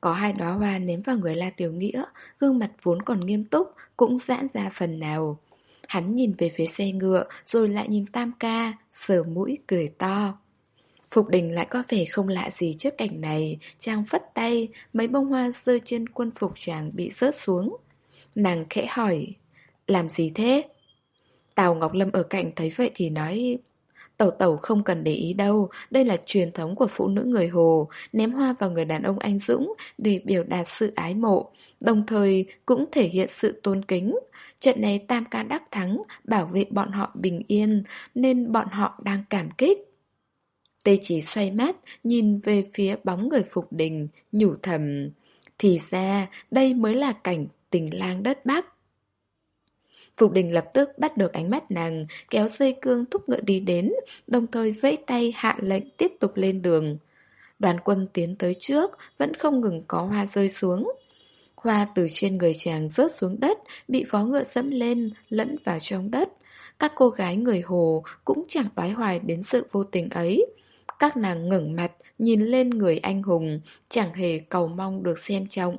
Có hai đóa hoa ném vào người La Tiểu Nghĩa, gương mặt vốn còn nghiêm túc, cũng giãn ra phần nào. Hắn nhìn về phía xe ngựa, rồi lại nhìn Tam Ca, sờ mũi cười to. Phục đình lại có vẻ không lạ gì trước cảnh này, chàng phất tay, mấy bông hoa rơi trên quân phục chàng bị rớt xuống. Nàng khẽ hỏi, làm gì thế? Tào Ngọc Lâm ở cạnh thấy vậy thì nói, Tẩu tẩu không cần để ý đâu, Đây là truyền thống của phụ nữ người Hồ, Ném hoa vào người đàn ông anh dũng Để biểu đạt sự ái mộ, Đồng thời cũng thể hiện sự tôn kính. Trận này Tam ca đắc thắng Bảo vệ bọn họ bình yên, Nên bọn họ đang cảm kích. Tê chỉ xoay mắt, Nhìn về phía bóng người phục đình, Nhủ thầm, Thì ra đây mới là cảnh tình lang đất Bắc. Phục đình lập tức bắt được ánh mắt nàng, kéo dây cương thúc ngựa đi đến, đồng thời vẫy tay hạ lệnh tiếp tục lên đường. Đoàn quân tiến tới trước, vẫn không ngừng có hoa rơi xuống. Hoa từ trên người chàng rớt xuống đất, bị phó ngựa dẫm lên, lẫn vào trong đất. Các cô gái người Hồ cũng chẳng đoái hoài đến sự vô tình ấy. Các nàng ngẩng mặt, nhìn lên người anh hùng, chẳng hề cầu mong được xem trọng.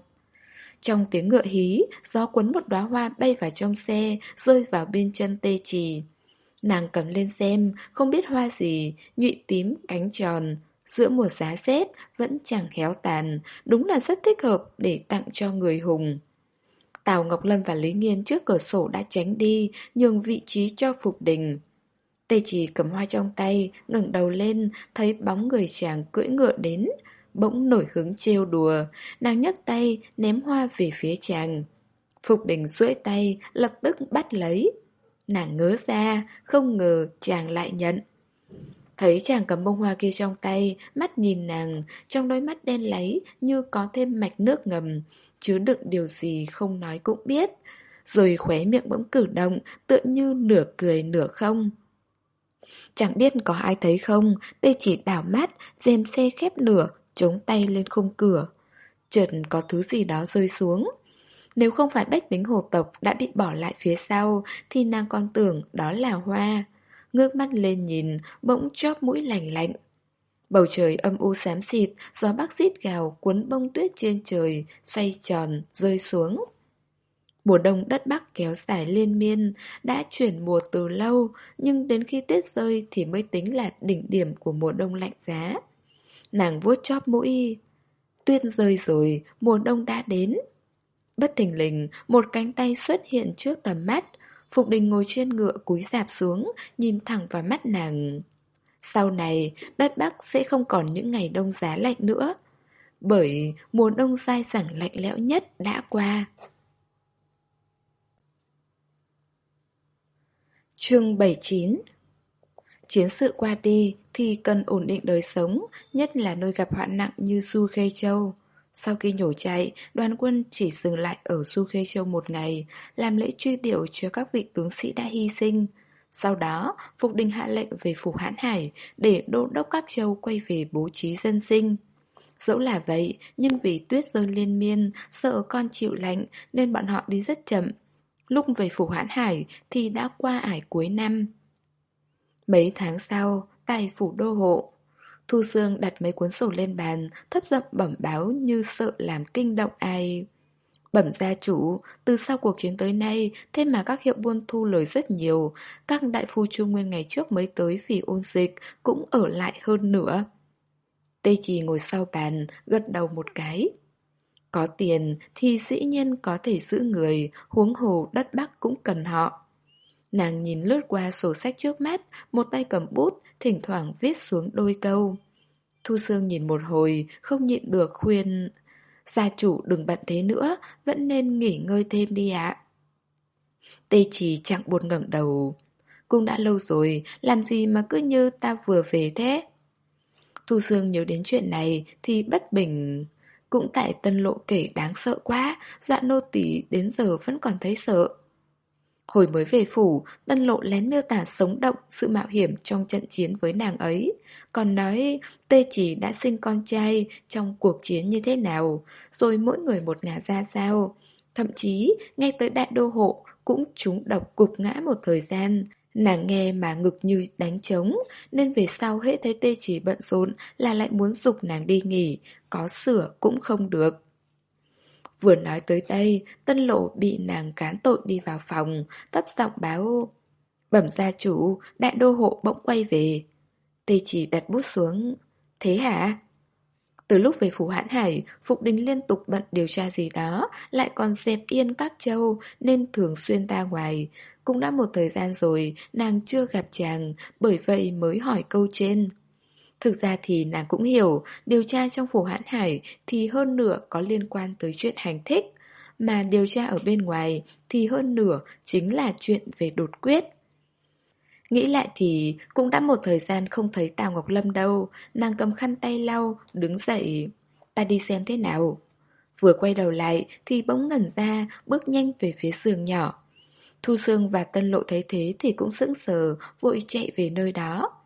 Trong tiếng ngựa hí, gió cuốn một đóa hoa bay vào trong xe, rơi vào bên chân tê trì. Nàng cầm lên xem, không biết hoa gì, nhụy tím, cánh tròn. Giữa mùa giá rét, vẫn chẳng héo tàn, đúng là rất thích hợp để tặng cho người hùng. Tào Ngọc Lâm và Lý Nghiên trước cửa sổ đã tránh đi, nhường vị trí cho Phục Đình. Tê chỉ cầm hoa trong tay, ngẩng đầu lên, thấy bóng người chàng cưỡi ngựa đến. Bỗng nổi hứng trêu đùa, nàng nhấc tay, ném hoa về phía chàng. Phục Đình duỗi tay, lập tức bắt lấy. Nàng ngớ ra, không ngờ chàng lại nhận. Thấy chàng cầm bông hoa kia trong tay, mắt nhìn nàng, trong đôi mắt đen láy như có thêm mạch nước ngầm, chứa đựng điều gì không nói cũng biết. Rồi khóe miệng bỗng cử động, tựa như nửa cười nửa không. Chẳng biết có ai thấy không, tê chỉ đảo mắt, dèm xe khép nửa, chống tay lên khung cửa. Chợt có thứ gì đó rơi xuống. Nếu không phải bách tính hồ tộc đã bị bỏ lại phía sau, thì nàng còn tưởng đó là hoa. Ngước mắt lên nhìn, bỗng chóp mũi lạnh lạnh. Bầu trời âm u xám xịt, gió bắc rít gào cuốn bông tuyết trên trời, xoay tròn, rơi xuống. Mùa đông đất Bắc kéo dài liên miên, đã chuyển mùa từ lâu, nhưng đến khi tuyết rơi thì mới tính là đỉnh điểm của mùa đông lạnh giá. Nàng vuốt chóp mũi. Tuyết rơi rồi, mùa đông đã đến. Bất thình lình, một cánh tay xuất hiện trước tầm mắt. Phục đình ngồi trên ngựa cúi dạp xuống, nhìn thẳng vào mắt nàng. Sau này, đất Bắc sẽ không còn những ngày đông giá lạnh nữa. Bởi mùa đông dai dẳng lạnh lẽo nhất đã qua. Chương 79 Chiến sự qua đi thì cần ổn định đời sống, nhất là nơi gặp hoạn nặng như Su Khê Châu. Sau khi nhổ chạy, đoàn quân chỉ dừng lại ở Su Khê Châu một ngày, làm lễ truy điệu cho các vị tướng sĩ đã hy sinh. Sau đó, Phục Đình hạ lệnh về Phủ Hãn Hải để đô đốc các châu quay về bố trí dân sinh. Dẫu là vậy, nhưng vì tuyết rơi liên miên, sợ con chịu lạnh nên bọn họ đi rất chậm. Lúc về Phủ Hãn Hải thì đã qua ải cuối năm. Mấy tháng sau, tại Phủ Đô Hộ, Thu Sương đặt mấy cuốn sổ lên bàn, thấp giọng bẩm báo như sợ làm kinh động ai. Bẩm gia chủ, từ sau cuộc chiến tới nay, thế mà các hiệu buôn thu lời rất nhiều, các đại phu trung nguyên ngày trước mới tới vì ôn dịch cũng ở lại hơn nữa. Tê Trì ngồi sau bàn, gật đầu một cái. Có tiền thì dĩ nhiên có thể giữ người, huống hồ đất Bắc cũng cần họ. Nàng nhìn lướt qua sổ sách trước mắt, một tay cầm bút, thỉnh thoảng viết xuống đôi câu. Thu Sương nhìn một hồi, không nhịn được khuyên... Gia chủ đừng bận thế nữa, vẫn nên nghỉ ngơi thêm đi ạ. Tê chỉ chẳng buồn ngẩng đầu. Cũng đã lâu rồi, làm gì mà cứ như ta vừa về thế? Thu Sương nhớ đến chuyện này thì bất bình. Cũng tại tân lộ kể đáng sợ quá, dọa nô tỳ đến giờ vẫn còn thấy sợ. Hồi mới về phủ, Tân Lộ lén miêu tả sống động sự mạo hiểm trong trận chiến với nàng ấy. Còn nói Tê Chỉ đã sinh con trai trong cuộc chiến như thế nào, rồi mỗi người một ngả ra sao. Thậm chí, ngay tới đại đô hộ cũng trúng độc cục ngã một thời gian. Nàng nghe mà ngực như đánh trống, nên về sau hết thấy Tê Chỉ bận rộn là lại muốn dục nàng đi nghỉ, có sửa cũng không được. Vừa nói tới đây, tân lộ bị nàng cán tội đi vào phòng, thấp giọng báo. Bẩm gia chủ, đại đô hộ bỗng quay về. Tê chỉ đặt bút xuống. Thế hả? Từ lúc về phủ hãn hải, Phục Đình liên tục bận điều tra gì đó, lại còn dẹp yên các châu nên thường xuyên ra ngoài. Cũng đã một thời gian rồi, nàng chưa gặp chàng, bởi vậy mới hỏi câu trên. Thực ra thì nàng cũng hiểu, điều tra trong phủ hãn hải thì hơn nửa có liên quan tới chuyện hành thích, mà điều tra ở bên ngoài thì hơn nửa chính là chuyện về đột quyết. Nghĩ lại thì cũng đã một thời gian không thấy Tào Ngọc Lâm đâu, nàng cầm khăn tay lau, đứng dậy. Ta đi xem thế nào. Vừa quay đầu lại thì bỗng ngẩn ra, bước nhanh về phía giường nhỏ. Thu Sương và Tân Lộ thấy thế thì cũng sững sờ, vội chạy về nơi đó.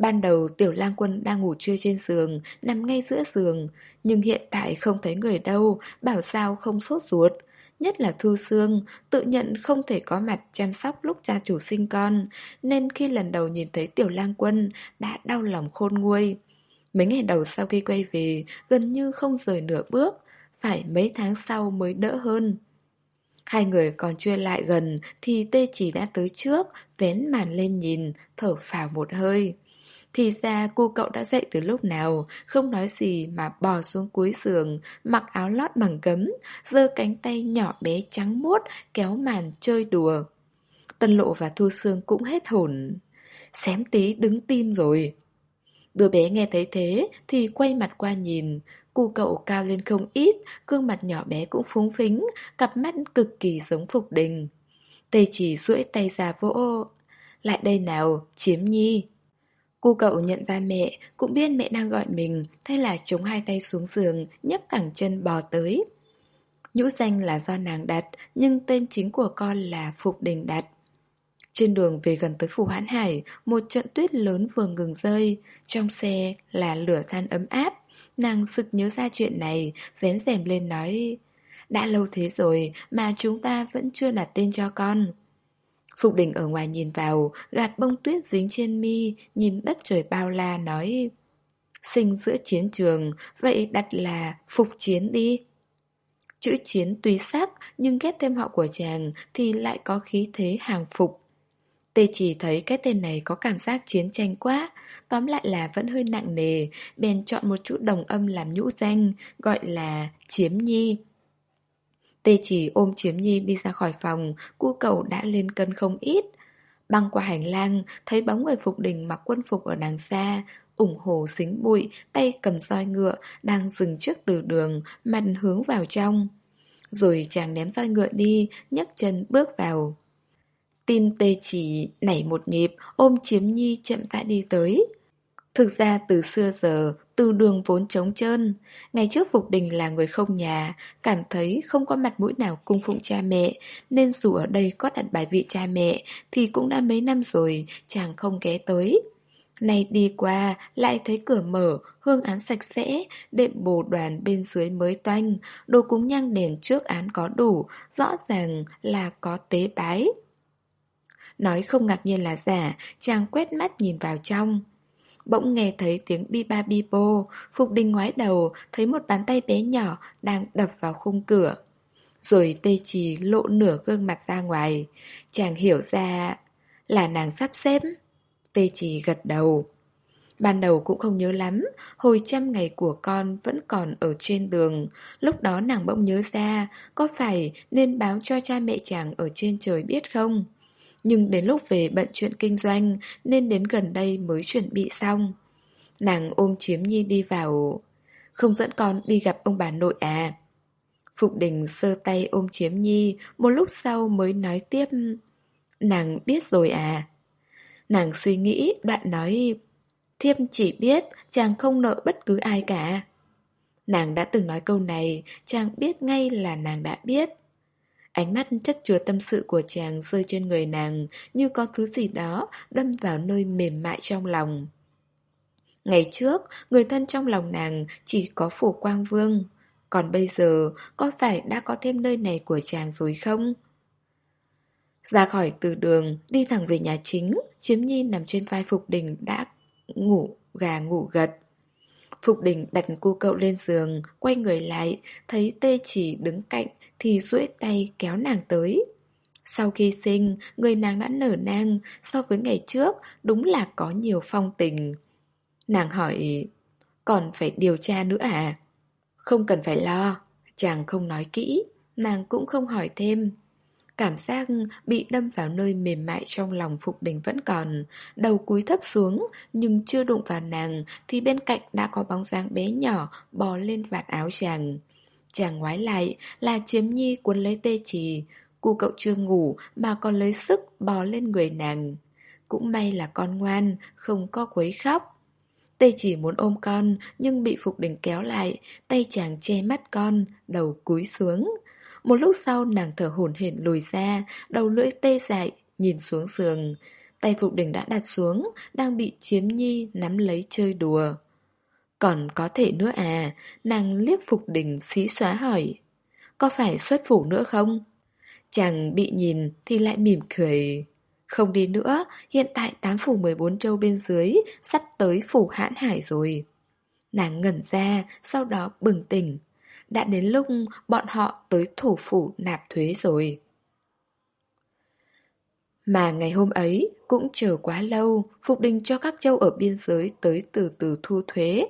Ban đầu tiểu lang quân đang ngủ trưa trên giường, nằm ngay giữa giường, nhưng hiện tại không thấy người đâu, bảo sao không sốt ruột. nhất là Thu Sương, tự nhận không thể có mặt chăm sóc lúc cha chủ sinh con, nên khi lần đầu nhìn thấy Tiểu Lang Quân đã đau lòng khôn nguôi. Mấy ngày đầu sau khi quay về, gần như không rời nửa bước, phải mấy tháng sau mới đỡ hơn. Hai người còn chưa lại gần thì tê chỉ đã tới trước, vén màn lên nhìn, thở phào một hơi. Thì ra cô cậu đã dậy từ lúc nào, không nói gì mà bò xuống cuối giường, mặc áo lót bằng gấm, giơ cánh tay nhỏ bé trắng muốt, kéo màn chơi đùa. Tân lộ và Thu Sương cũng hết hồn. Xém tí đứng tim rồi. Đứa bé nghe thấy thế thì quay mặt qua nhìn, Cu cậu cao lên không ít, gương mặt nhỏ bé cũng phúng phính, cặp mắt cực kỳ giống Phục Đình. Tây chỉ duỗi tay ra vỗ. Lại đây nào, chiếm nhi. Cô cậu nhận ra mẹ, cũng biết mẹ đang gọi mình, thế là chống hai tay xuống giường, nhấc cẳng chân bò tới. Nhũ danh là do nàng đặt, nhưng tên chính của con là Phục Đình đặt. Trên đường về gần tới phủ Hãn Hải, một trận tuyết lớn vừa ngừng rơi, trong xe là lửa than ấm áp. Nàng sực nhớ ra chuyện này, vén rèm lên nói Đã lâu thế rồi mà chúng ta vẫn chưa đặt tên cho con Phục đình ở ngoài nhìn vào, gạt bông tuyết dính trên mi, nhìn đất trời bao la nói Sinh giữa chiến trường, vậy đặt là phục chiến đi. Chữ chiến tuy sắc nhưng ghép thêm họ của chàng thì lại có khí thế hàng phục. Tê chỉ thấy cái tên này có cảm giác chiến tranh quá Tóm lại là vẫn hơi nặng nề Bèn chọn một chút đồng âm làm nhũ danh Gọi là Chiếm Nhi. Tê chỉ ôm Chiếm Nhi đi ra khỏi phòng Cu cầu đã lên cân không ít. Băng qua hành lang Thấy bóng người Phục Đình mặc quân phục ở đằng xa ủng hồ xính bụi Tay cầm roi ngựa Đang dừng trước từ đường Mặt hướng vào trong. Rồi chàng ném roi ngựa đi nhấc chân bước vào. Tim tê chỉ nảy một nhịp, ôm chiếm nhi chậm rãi đi tới. Thực ra từ xưa giờ, từ đường vốn trống trơn. Ngày trước Phục Đình là người không nhà, cảm thấy không có mặt mũi nào cung phụng cha mẹ, nên dù ở đây có đặt bài vị cha mẹ, thì cũng đã mấy năm rồi, chàng không ghé tới. Nay đi qua, lại thấy cửa mở, hương án sạch sẽ, đệm bồ đoàn bên dưới mới toanh, đồ cúng nhang đèn trước án có đủ, rõ ràng là có tế bái. Nói không ngạc nhiên là giả, chàng quét mắt nhìn vào trong. Bỗng nghe thấy tiếng bi ba bi bô, Phục Đình ngoái đầu, thấy một bàn tay bé nhỏ đang đập vào khung cửa. Rồi tê trì lộ nửa gương mặt ra ngoài. Chàng hiểu ra là nàng sắp xếp. Tê trì gật đầu. Ban đầu cũng không nhớ lắm, hồi trăm ngày của con vẫn còn ở trên đường. Lúc đó nàng bỗng nhớ ra, có phải nên báo cho cha mẹ chàng ở trên trời biết không? Nhưng đến lúc về bận chuyện kinh doanh, Nên đến gần đây mới chuẩn bị xong. Nàng ôm chiếm nhi đi vào. Không dẫn con đi gặp ông bà nội à? Phục đình sơ tay ôm chiếm nhi, Một lúc sau mới nói tiếp. Nàng biết rồi à? Nàng suy nghĩ, đoạn nói, Thiếp chỉ biết chàng không nợ bất cứ ai cả. Nàng đã từng nói câu này, Chàng biết ngay là nàng đã biết. Ánh mắt chất chứa tâm sự của chàng rơi trên người nàng như có thứ gì đó đâm vào nơi mềm mại trong lòng. Ngày trước, người thân trong lòng nàng chỉ có phủ quang vương. Còn bây giờ, có phải đã có thêm nơi này của chàng rồi không? Ra khỏi từ đường, đi thẳng về nhà chính, chiếm nhi nằm trên vai Phục Đình đã ngủ gà ngủ gật. Phục Đình đặt cô cậu lên giường, quay người lại, thấy tê chỉ đứng cạnh, thì duỗi tay kéo nàng tới. Sau khi sinh, người nàng đã nở nang, so với ngày trước, đúng là có nhiều phong tình. Nàng hỏi, còn phải điều tra nữa à? Không cần phải lo, chàng không nói kỹ, nàng cũng không hỏi thêm. Cảm giác bị đâm vào nơi mềm mại trong lòng Phục Đình vẫn còn, đầu cúi thấp xuống, nhưng chưa đụng vào nàng thì bên cạnh đã có bóng dáng bé nhỏ bò lên vạt áo chàng. Chàng ngoái lại là chiếm nhi cuốn lấy tê trì. Cụ cậu chưa ngủ mà còn lấy sức bò lên người nàng. Cũng may là con ngoan, không có quấy khóc. Tê chỉ muốn ôm con nhưng bị Phục Đình kéo lại Tay chàng che mắt con, đầu cúi xuống. Một lúc sau nàng thở hổn hển lùi ra Đầu lưỡi tê dại, nhìn xuống giường. Tay Phục Đình đã đặt xuống Đang bị chiếm nhi nắm lấy chơi đùa còn có thể nữa à, nàng liếc Phục Đình xí xóa hỏi. có phải xuất phủ nữa không? Chàng bị nhìn thì lại mỉm cười. Không đi nữa, hiện tại tám phủ 14 châu bên dưới sắp tới phủ hãn hải rồi. Nàng ngẩn ra, sau đó bừng tỉnh. Đã đến lúc bọn họ tới thủ phủ nạp thuế rồi. Mà ngày hôm ấy cũng chờ quá lâu, Phục Đình cho các châu ở biên giới tới từ từ thu thuế.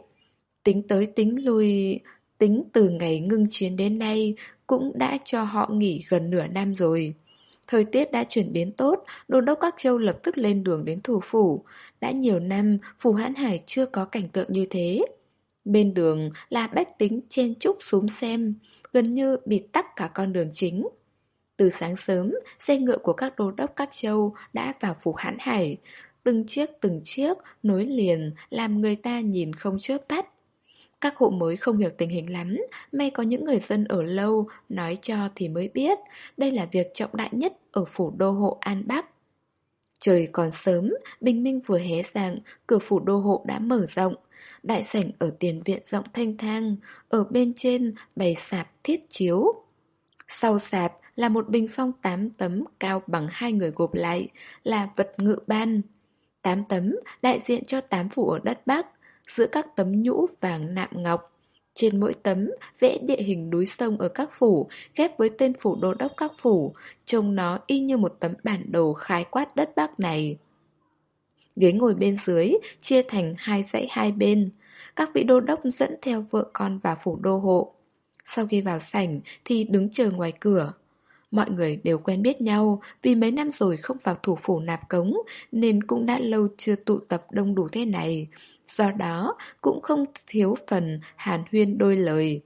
Tính tới tính lui, tính từ ngày ngưng chiến đến nay cũng đã cho họ nghỉ gần nửa năm rồi. Thời tiết đã chuyển biến tốt, đồn đốc các châu lập tức lên đường đến thủ phủ. Đã nhiều năm, phủ hãn hải chưa có cảnh tượng như thế. Bên đường là bách tính chen chúc xuống xem, gần như bị tắc cả con đường chính. Từ sáng sớm, xe ngựa của các đô đốc các châu đã vào phủ hãn hải. Từng chiếc từng chiếc nối liền làm người ta nhìn không chớp mắt. Các hộ mới không hiểu tình hình lắm, may có những người dân ở lâu nói cho thì mới biết, đây là việc trọng đại nhất ở phủ đô hộ An Bắc. Trời còn sớm, bình minh vừa hé sáng, cửa phủ đô hộ đã mở rộng. Đại sảnh ở tiền viện rộng thanh thang, ở bên trên bày sạp thiết chiếu. Sau sạp là một bình phong 8 tấm cao bằng hai người gộp lại, là vật ngự ban. 8 tấm đại diện cho 8 phủ ở đất Bắc, giữa các tấm nhũ vàng nạm ngọc. Trên mỗi tấm vẽ địa hình núi sông ở các phủ ghép với tên phủ đô đốc các phủ, trông nó y như một tấm bản đồ khái quát đất Bắc này. Ghế ngồi bên dưới chia thành hai dãy hai bên. Các vị đô đốc dẫn theo vợ con vào phủ đô hộ. Sau khi vào sảnh thì đứng chờ ngoài cửa. Mọi người đều quen biết nhau vì mấy năm rồi không vào thủ phủ nạp cống nên cũng đã lâu chưa tụ tập đông đủ thế này. Do đó cũng không thiếu phần hàn huyên đôi lời.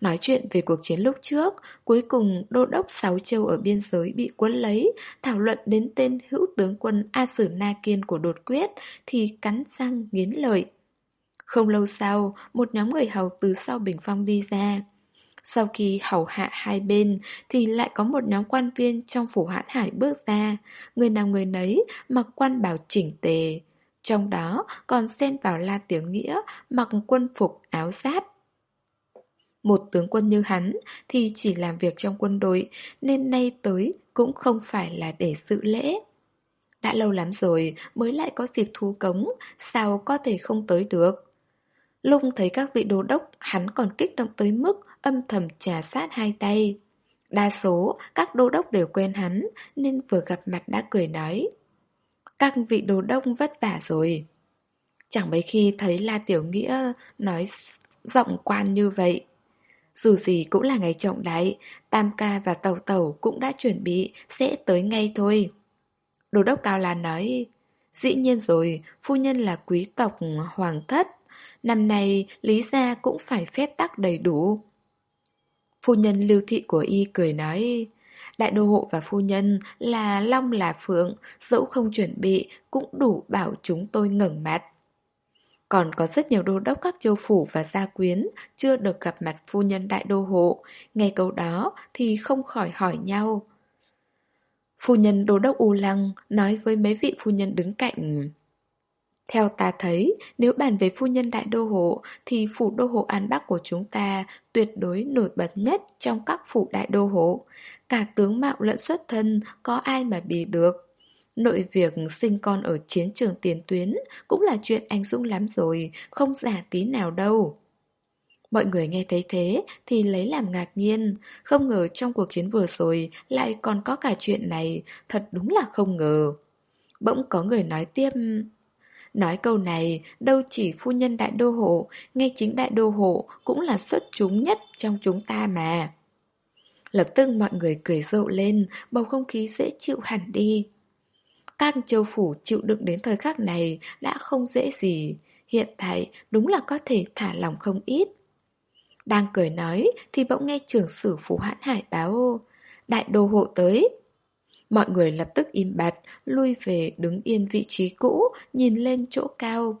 Nói chuyện về cuộc chiến lúc trước, cuối cùng đô đốc Sáu Châu ở biên giới bị cuốn lấy, thảo luận đến tên hữu tướng quân A Sử Na Kiên của đột quyết thì cắn răng nghiến lợi. Không lâu sau, một nhóm người hầu từ sau bình phong đi ra. Sau khi hầu hạ hai bên thì lại có một nhóm quan viên trong phủ hãn hải bước ra, người nào người nấy mặc quan bào chỉnh tề. Trong đó còn xen vào La Tiểu Nghĩa mặc quân phục áo giáp. Một tướng quân như hắn thì chỉ làm việc trong quân đội nên nay tới cũng không phải là để dự lễ. Đã lâu lắm rồi mới lại có dịp thu cống, sao có thể không tới được. lung thấy các vị đô đốc, hắn còn kích động tới mức âm thầm trà sát hai tay. Đa số, các đô đốc đều quen hắn, nên vừa gặp mặt đã cười nói. Các vị đồ đông vất vả rồi. Chẳng mấy khi thấy La Tiểu Nghĩa nói giọng quan như vậy. Dù gì cũng là ngày trọng đại, Tam Ca và Tàu Tàu cũng đã chuẩn bị, sẽ tới ngay thôi. đồ đốc Cao Lan nói, dĩ nhiên rồi, phu nhân là quý tộc hoàng thất, năm nay lý gia cũng phải phép tắc đầy đủ. Phu nhân lưu thị của y cười nói, đại đô hộ và phu nhân là long là phượng, dẫu không chuẩn bị cũng đủ bảo chúng tôi ngẩng mặt. Còn có rất nhiều đô đốc các châu phủ và gia quyến chưa được gặp mặt phu nhân đại đô hộ, nghe câu đó thì không khỏi hỏi nhau. Phu nhân đô đốc U Lăng nói với mấy vị phu nhân đứng cạnh theo ta thấy, nếu bàn về phu nhân đại đô hộ, thì phủ đô hộ An Bắc của chúng ta tuyệt đối nổi bật nhất trong các phủ đại đô hộ. Cả tướng mạo lẫn xuất thân, có ai mà bì được. Nội việc sinh con ở chiến trường tiền tuyến cũng là chuyện anh dũng lắm rồi, không giả tí nào đâu. Mọi người nghe thấy thế thì lấy làm ngạc nhiên, không ngờ trong cuộc chiến vừa rồi lại còn có cả chuyện này, thật đúng là không ngờ. Bỗng có người nói tiếp... Nói câu này, đâu chỉ phu nhân đại đô hộ, ngay chính đại đô hộ cũng là xuất chúng nhất trong chúng ta mà. Lập tức mọi người cười rộ lên, bầu không khí dễ chịu hẳn đi. Các châu phủ chịu đựng đến thời khắc này đã không dễ gì, hiện tại đúng là có thể thả lòng không ít. Đang cười nói thì bỗng nghe trưởng sử phủ hãn hải báo Đại đô hộ tới Mọi người lập tức im bặt, lui về đứng yên vị trí cũ, nhìn lên chỗ cao.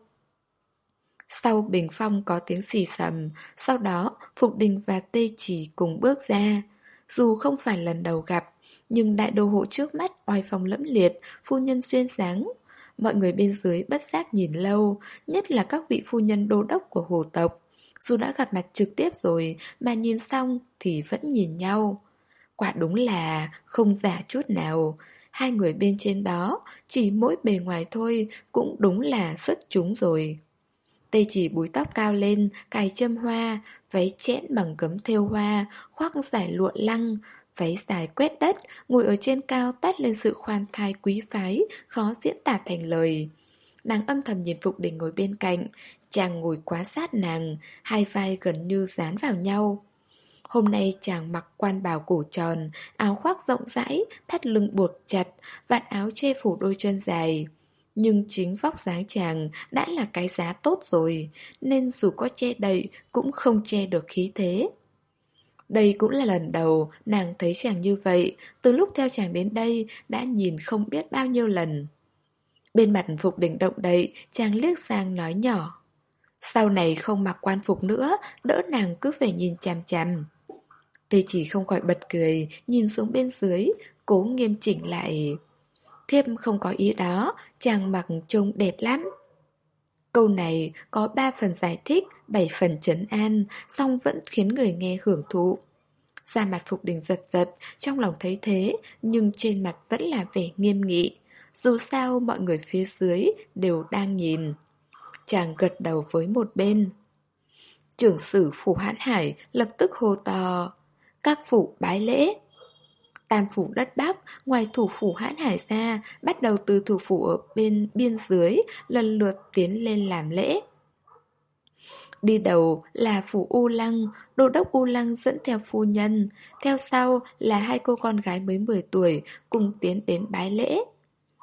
Sau bình phong có tiếng xì sầm, sau đó Phục Đình và Tê Chỉ cùng bước ra. Dù không phải lần đầu gặp, nhưng đại đô hộ trước mắt oai phong lẫm liệt, phu nhân xuyên dáng. Mọi người bên dưới bất giác nhìn lâu, nhất là các vị phu nhân đô đốc của hồ tộc. Dù đã gặp mặt trực tiếp rồi mà nhìn xong thì vẫn nhìn nhau. Quả đúng là không giả chút nào. Hai người bên trên đó, chỉ mỗi bề ngoài thôi cũng đúng là xuất chúng rồi. Tê chỉ búi tóc cao lên, cài châm hoa, váy chẽn bằng gấm thêu hoa, khoác giải lụa lăng, váy dài quét đất, ngồi ở trên cao toát lên sự khoan thai quý phái, khó diễn tả thành lời. Nàng âm thầm nhìn Phục Đình ngồi bên cạnh, chàng ngồi quá sát nàng, hai vai gần như dán vào nhau. Hôm nay chàng mặc quan bào cổ tròn, áo khoác rộng rãi, thắt lưng buộc chặt, vạt áo che phủ đôi chân dài. Nhưng chính vóc dáng chàng đã là cái giá tốt rồi, nên dù có che đậy cũng không che được khí thế. Đây cũng là lần đầu nàng thấy chàng như vậy, từ lúc theo chàng đến đây đã nhìn không biết bao nhiêu lần. Bên mặt Phục đỉnh động đậy, chàng liếc sang nói nhỏ. Sau này không mặc quan phục nữa, đỡ nàng cứ phải nhìn chằm chằm. Tê chỉ không khỏi bật cười, nhìn xuống bên dưới, cố nghiêm chỉnh lại. Thiếp không có ý đó, chàng mặc trông đẹp lắm. Câu này có ba phần giải thích, bảy phần trấn an, song vẫn khiến người nghe hưởng thụ. Da mặt Phục Đình giật giật, trong lòng thấy thế, nhưng trên mặt vẫn là vẻ nghiêm nghị. Dù sao mọi người phía dưới đều đang nhìn. Chàng gật đầu với một bên. Trưởng sử phủ hãn hải lập tức hô to. Các phủ bái lễ. Tam phủ đất Bắc, ngoài thủ phủ hãn hải ra, bắt đầu từ thủ phủ ở bên biên dưới, lần lượt tiến lên làm lễ. Đi đầu là phủ U Lăng, đô đốc U Lăng dẫn theo phu nhân, theo sau là hai cô con gái mới 10 tuổi cùng tiến đến bái lễ.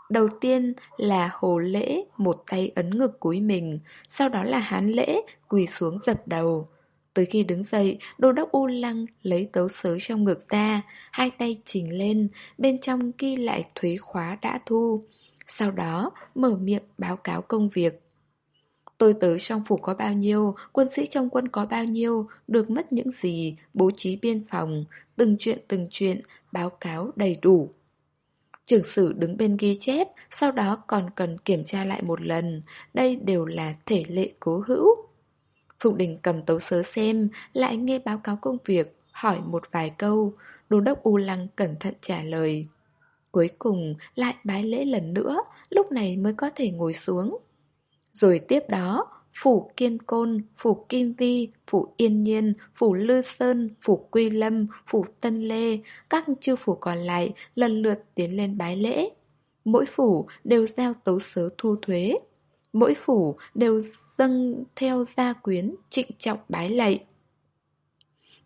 Đầu tiên là hồ lễ, một tay ấn ngực cúi mình, sau đó là hán lễ, quỳ xuống dập đầu. Tới khi đứng dậy, đô đốc U Lăng lấy tấu sớ trong ngực ra, hai tay chỉnh lên, bên trong ghi lại thuế khóa đã thu. Sau đó, mở miệng báo cáo công việc. Tôi tới trong phủ có bao nhiêu, quân sĩ trong quân có bao nhiêu, được mất những gì, bố trí biên phòng, từng chuyện từng chuyện, báo cáo đầy đủ. Trưởng sử đứng bên ghi chép, sau đó còn cần kiểm tra lại một lần, đây đều là thể lệ cố hữu. Phụng đình cầm tấu sớ xem, lại nghe báo cáo công việc, hỏi một vài câu, đô đốc U Lăng cẩn thận trả lời. Cuối cùng lại bái lễ lần nữa, lúc này mới có thể ngồi xuống. Rồi tiếp đó, Phủ Kiên Côn, Phủ Kim Vi, Phủ Yên Nhiên, Phủ Lư Sơn, Phủ Quy Lâm, Phủ Tân Lê, các chư phủ còn lại lần lượt tiến lên bái lễ. Mỗi phủ đều giao tấu sớ thu thuế. Mỗi phủ đều dâng theo gia quyến trịnh trọng bái lạy.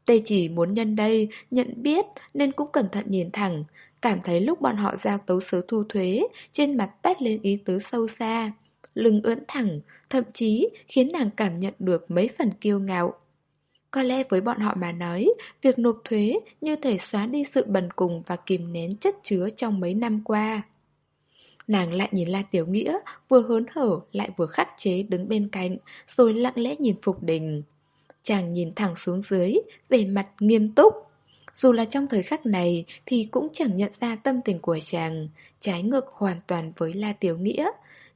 Tây chỉ muốn nhân đây nhận biết nên cũng cẩn thận nhìn thẳng, cảm thấy lúc bọn họ giao tấu sớ thu thuế, trên mặt tách lên ý tứ sâu xa lưng ưỡn thẳng, thậm chí khiến nàng cảm nhận được mấy phần kiêu ngạo. Có lẽ với bọn họ mà nói, việc nộp thuế như thể xóa đi sự bần cùng và kìm nén chất chứa trong mấy năm qua. Nàng lại nhìn La Tiểu Nghĩa, vừa hớn hở lại vừa khắc chế đứng bên cạnh, rồi lặng lẽ nhìn Phục Đình. Chàng nhìn thẳng xuống dưới, vẻ mặt nghiêm túc. Dù là trong thời khắc này thì cũng chẳng nhận ra tâm tình của chàng, trái ngược hoàn toàn với La Tiểu Nghĩa,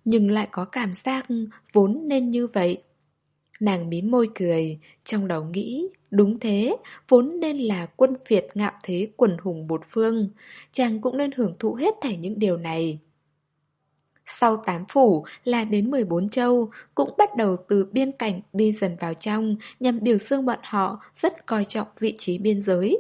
nhưng lại có cảm giác vốn nên như vậy. Nàng mím môi cười, trong đầu nghĩ, đúng thế, vốn nên là quân Việt ngạo thế quần hùng bột phương, chàng cũng nên hưởng thụ hết thảy những điều này. Sau tám phủ là đến 14 châu, cũng bắt đầu từ biên cảnh đi dần vào trong nhằm biểu xương bọn họ rất coi trọng vị trí biên giới.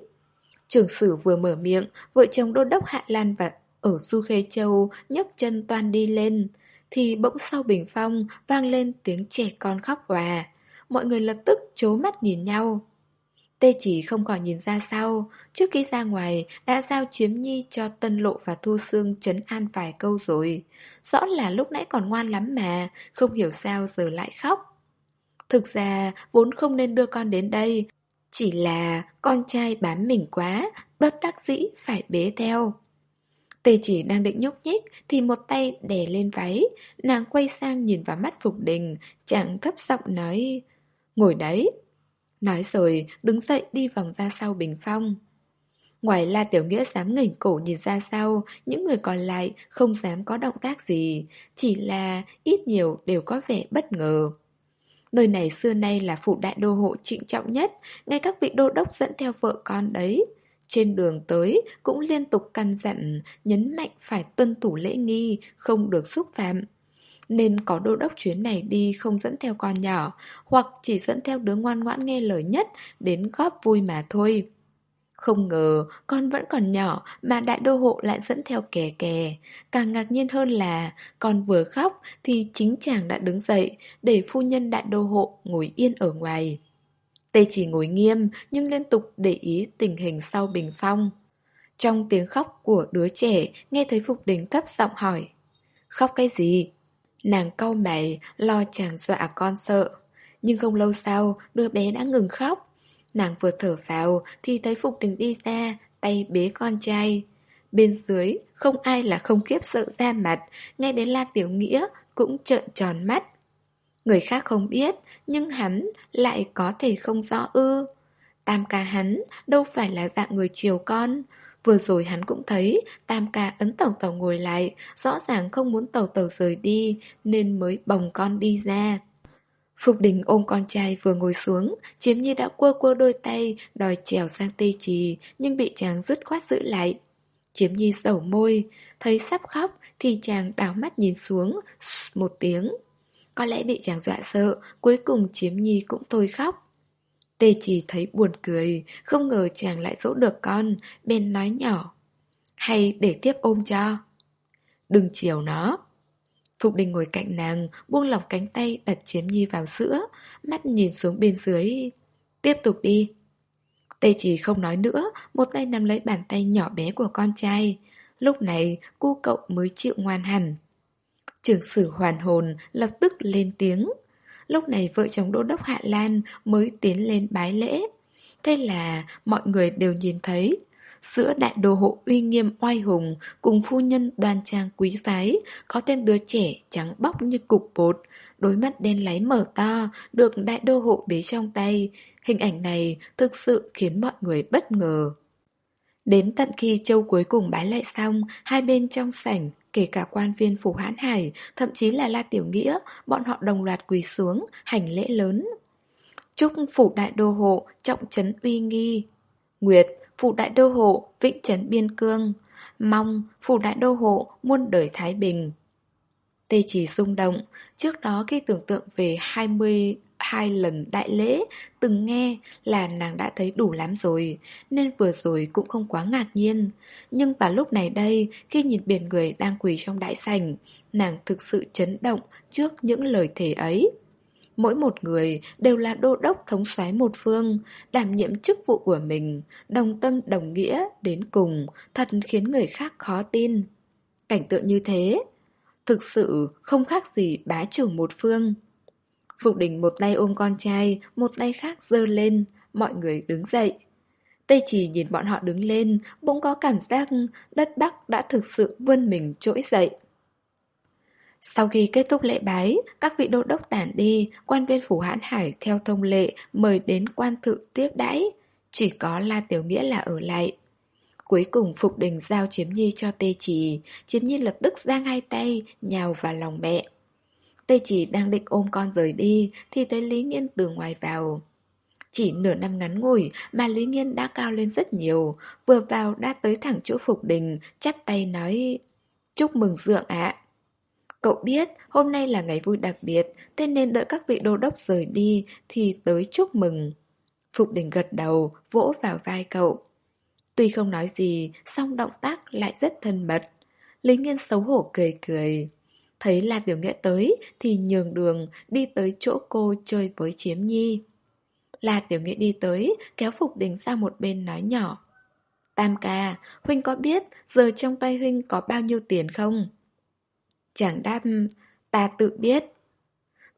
Trưởng sử vừa mở miệng, vợ chồng đô đốc Hạ Lan và ở Du Khê Châu nhấc chân toàn đi lên thì bỗng sau bình phong vang lên tiếng trẻ con khóc hòa. Mọi người lập tức chố mắt nhìn nhau. Tê chỉ không còn nhìn ra sau, trước khi ra ngoài đã giao chiếm nhi cho Tân Lộ và Thu Sương chấn an vài câu rồi. Rõ là lúc nãy còn ngoan lắm mà, không hiểu sao giờ lại khóc. Thực ra, vốn không nên đưa con đến đây, chỉ là con trai bám mình quá, bất đắc dĩ phải bế theo. Tê chỉ đang định nhúc nhích thì một tay đè lên váy, nàng quay sang nhìn vào mắt Phục Đình, chẳng thấp giọng nói, ngồi đấy. Nói rồi, đứng dậy đi vòng ra sau bình phong. Ngoài La Tiểu Nghĩa dám ngẩng cổ nhìn ra sau, những người còn lại không dám có động tác gì, chỉ là ít nhiều đều có vẻ bất ngờ. Nơi này xưa nay là phủ đại đô hộ trịnh trọng nhất, ngay các vị đô đốc dẫn theo vợ con đấy. Trên đường tới cũng liên tục căn dặn, nhấn mạnh phải tuân thủ lễ nghi, không được xúc phạm. Nên có đô đốc chuyến này đi không dẫn theo con nhỏ, hoặc chỉ dẫn theo đứa ngoan ngoãn nghe lời nhất đến góp vui mà thôi. Không ngờ con vẫn còn nhỏ mà đại đô hộ lại dẫn theo kè kè. Càng ngạc nhiên hơn là con vừa khóc thì chính chàng đã đứng dậy để phu nhân đại đô hộ ngồi yên ở ngoài. Tê chỉ ngồi nghiêm nhưng liên tục để ý tình hình sau bình phong. Trong tiếng khóc của đứa trẻ nghe thấy Phục Đình thấp giọng hỏi Khóc cái gì? Nàng cau mày lo chàng dọa con sợ Nhưng không lâu sau đứa bé đã ngừng khóc Nàng vừa thở vào thì thấy Phục Đình đi ra, tay bế con trai. Bên dưới, không ai là không kiếp sợ ra mặt, ngay đến La Tiểu Nghĩa cũng trợn tròn mắt. Người khác không biết, nhưng hắn lại có thể không rõ ư. Tam ca hắn đâu phải là dạng người chiều con. Vừa rồi hắn cũng thấy Tam ca ấn tàu tàu ngồi lại, rõ ràng không muốn tàu tàu rời đi, nên mới bồng con đi ra. Phục đình ôm con trai vừa ngồi xuống, chiếm nhi đã quơ quơ đôi tay, đòi trèo sang tê trì, nhưng bị chàng dứt khoát giữ lại. Chiếm nhi sầu môi, thấy sắp khóc thì chàng đảo mắt nhìn xuống, một tiếng. Có lẽ bị chàng dọa sợ, cuối cùng chiếm nhi cũng thôi khóc. Tê Chỉ thấy buồn cười, không ngờ chàng lại dỗ được con, bên nói nhỏ. Hay để tiếp ôm cho. Đừng chiều nó. Phục đình ngồi cạnh nàng, buông lỏng cánh tay đặt chiếm nhi vào giữa, mắt nhìn xuống bên dưới. Tiếp tục đi. Tê chỉ không nói nữa, một tay nắm lấy bàn tay nhỏ bé của con trai. Lúc này, cu cậu mới chịu ngoan hẳn. Trưởng sử hoàn hồn, lập tức lên tiếng. Lúc này vợ chồng đô đốc Hạ Lan mới tiến lên bái lễ. Thế là mọi người đều nhìn thấy giữa đại đô hộ uy nghiêm oai hùng cùng phu nhân đoan trang quý phái, có thêm đứa trẻ trắng bóc như cục bột, đôi mắt đen láy mở to, được đại đô hộ bế trong tay. Hình ảnh này thực sự khiến mọi người bất ngờ. Đến tận khi châu cuối cùng bái lại xong, hai bên trong sảnh, kể cả quan viên phủ hãn hải, thậm chí là La Tiểu Nghĩa, bọn họ đồng loạt quỳ xuống, hành lễ lớn. Chúc phủ đại đô hộ, trọng trấn uy nghi. Nguyệt, phủ đại đô hộ, vĩnh trấn biên cương. Mong, phủ đại đô hộ, muôn đời thái bình. Tê chỉ rung động, trước đó khi tưởng tượng về 22 lần đại lễ, từng nghe là nàng đã thấy đủ lắm rồi, nên vừa rồi cũng không quá ngạc nhiên. Nhưng vào lúc này đây, khi nhìn biển người đang quỳ trong đại sảnh, nàng thực sự chấn động trước những lời thề ấy. Mỗi một người đều là đô đốc thống soái một phương, đảm nhiệm chức vụ của mình, đồng tâm đồng nghĩa đến cùng, thật khiến người khác khó tin. Cảnh tượng như thế, thực sự không khác gì bá chủ một phương. Phục đình một tay ôm con trai, một tay khác giơ lên, mọi người đứng dậy. Tây chỉ nhìn bọn họ đứng lên, bỗng có cảm giác đất Bắc đã thực sự vươn mình trỗi dậy. Sau khi kết thúc lễ bái, các vị đô đốc tản đi, quan viên phủ hãn hải theo thông lệ mời đến quan thự tiếp đãi. Chỉ có La Tiểu Nghĩa là ở lại. Cuối cùng Phục Đình giao Chiếm Nhi cho Tê Chỉ, Chiếm Nhi lập tức giang hai tay, nhào vào lòng mẹ. Tê Chỉ đang định ôm con rời đi, thì thấy Lý Nghiên từ ngoài vào. Chỉ nửa năm ngắn ngủi mà Lý Nghiên đã cao lên rất nhiều, vừa vào đã tới thẳng chỗ Phục Đình, chắp tay nói Chúc mừng Dượng ạ. Cậu biết hôm nay là ngày vui đặc biệt, thế nên đợi các vị đô đốc rời đi thì tới chúc mừng. Phục đình gật đầu, vỗ vào vai cậu. Tuy không nói gì, song động tác lại rất thân mật. Lý Nghiên xấu hổ cười cười. Thấy La Tiểu Nghĩa tới thì nhường đường đi tới chỗ cô chơi với Chiếm Nhi. La Tiểu Nghĩa đi tới, kéo Phục Đình sang một bên nói nhỏ. Tam ca, Huynh có biết giờ trong tay Huynh có bao nhiêu tiền không? Chàng đáp, ta tự biết.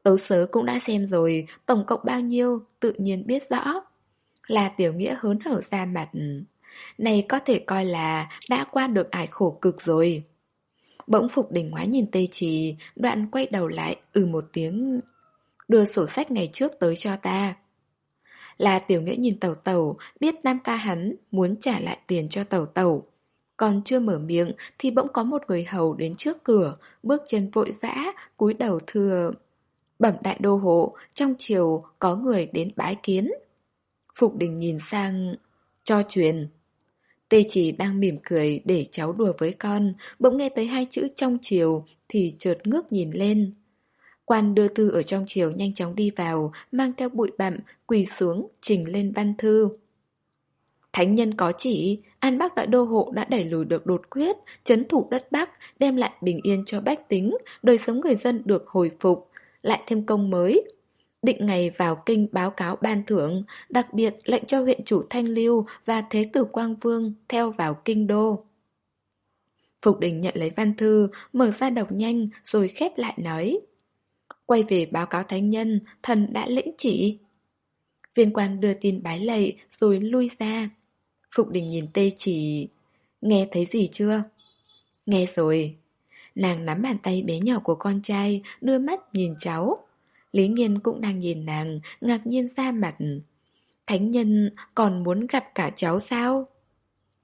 Tấu sớ cũng đã xem rồi, tổng cộng bao nhiêu, tự nhiên biết rõ. Là tiểu nghĩa hớn hở ra mặt. Này có thể coi là đã qua được ải khổ cực rồi. Bỗng Phục đình ngoái nhìn Tây Trì, đoạn quay đầu lại, ừ một tiếng. Đưa sổ sách ngày trước tới cho ta. Là tiểu nghĩa nhìn tàu tàu, biết Nam ca hắn muốn trả lại tiền cho tàu tàu. Còn chưa mở miệng thì bỗng có một người hầu đến trước cửa, bước chân vội vã, cúi đầu thưa. Bẩm đại đô hộ, trong chiều có người đến bái kiến. Phục đình nhìn sang... Cho truyền. Tê chỉ đang mỉm cười để cháu đùa với con, bỗng nghe tới hai chữ trong chiều thì chợt ngước nhìn lên. Quan đưa thư ở trong chiều nhanh chóng đi vào, mang theo bụi bặm, quỳ xuống, trình lên văn thư. Thánh nhân có chỉ, An Bắc Đại Đô Hộ đã đẩy lùi được đột quyết, chấn thủ đất Bắc, đem lại bình yên cho bách tính, đời sống người dân được hồi phục, lại thêm công mới, Định ngày vào kinh báo cáo ban thưởng, đặc biệt lệnh cho huyện chủ Thanh Lưu và Thế tử Quang Vương theo vào kinh đô. Phục đình nhận lấy văn thư, mở ra đọc nhanh rồi khép lại nói. Quay về báo cáo thánh nhân, thần đã lĩnh chỉ. Viên quan đưa tin bái lạy rồi lui ra. Phục đình nhìn tê chỉ... Nghe thấy gì chưa? Nghe rồi. Nàng nắm bàn tay bé nhỏ của con trai, đưa mắt nhìn cháu. Lý Nghiên cũng đang nhìn nàng, ngạc nhiên ra mặt. Thánh nhân còn muốn gặp cả cháu sao?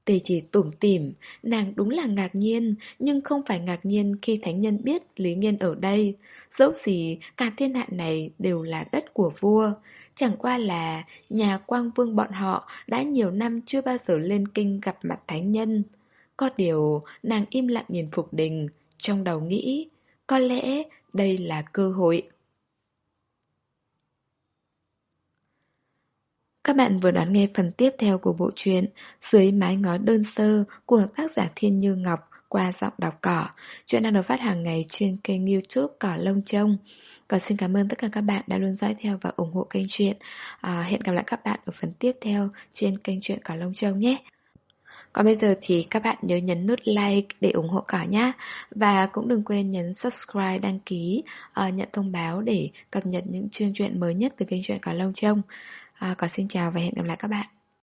Tề chỉ tủm tỉm, nàng đúng là ngạc nhiên, nhưng không phải ngạc nhiên khi thánh nhân biết Lý Nghiên ở đây. Dẫu gì, cả thiên hạ này đều là đất của vua. Chẳng qua là nhà quang vương bọn họ đã nhiều năm chưa bao giờ lên kinh gặp mặt thánh nhân. Có điều, nàng im lặng nhìn Phục Đình, trong đầu nghĩ, có lẽ đây là cơ hội. Các bạn vừa đón nghe phần tiếp theo của bộ truyện Dưới mái ngói đơn sơ của tác giả Thiên Như Ngọc qua giọng đọc cỏ. Chuyện đang được phát hàng ngày trên kênh youtube Cỏ Lông Trông. Còn xin cảm ơn tất cả các bạn đã luôn dõi theo và ủng hộ kênh truyện. À, hẹn gặp lại các bạn ở phần tiếp theo trên kênh truyện Cỏ Lông Trông nhé. Còn bây giờ thì các bạn nhớ nhấn nút like để ủng hộ cỏ nhé. Và cũng đừng quên nhấn subscribe, đăng ký, uh, nhận thông báo để cập nhật những chương truyện mới nhất từ kênh truyện Cỏ Lông Trông. À, còn xin chào và hẹn gặp lại các bạn.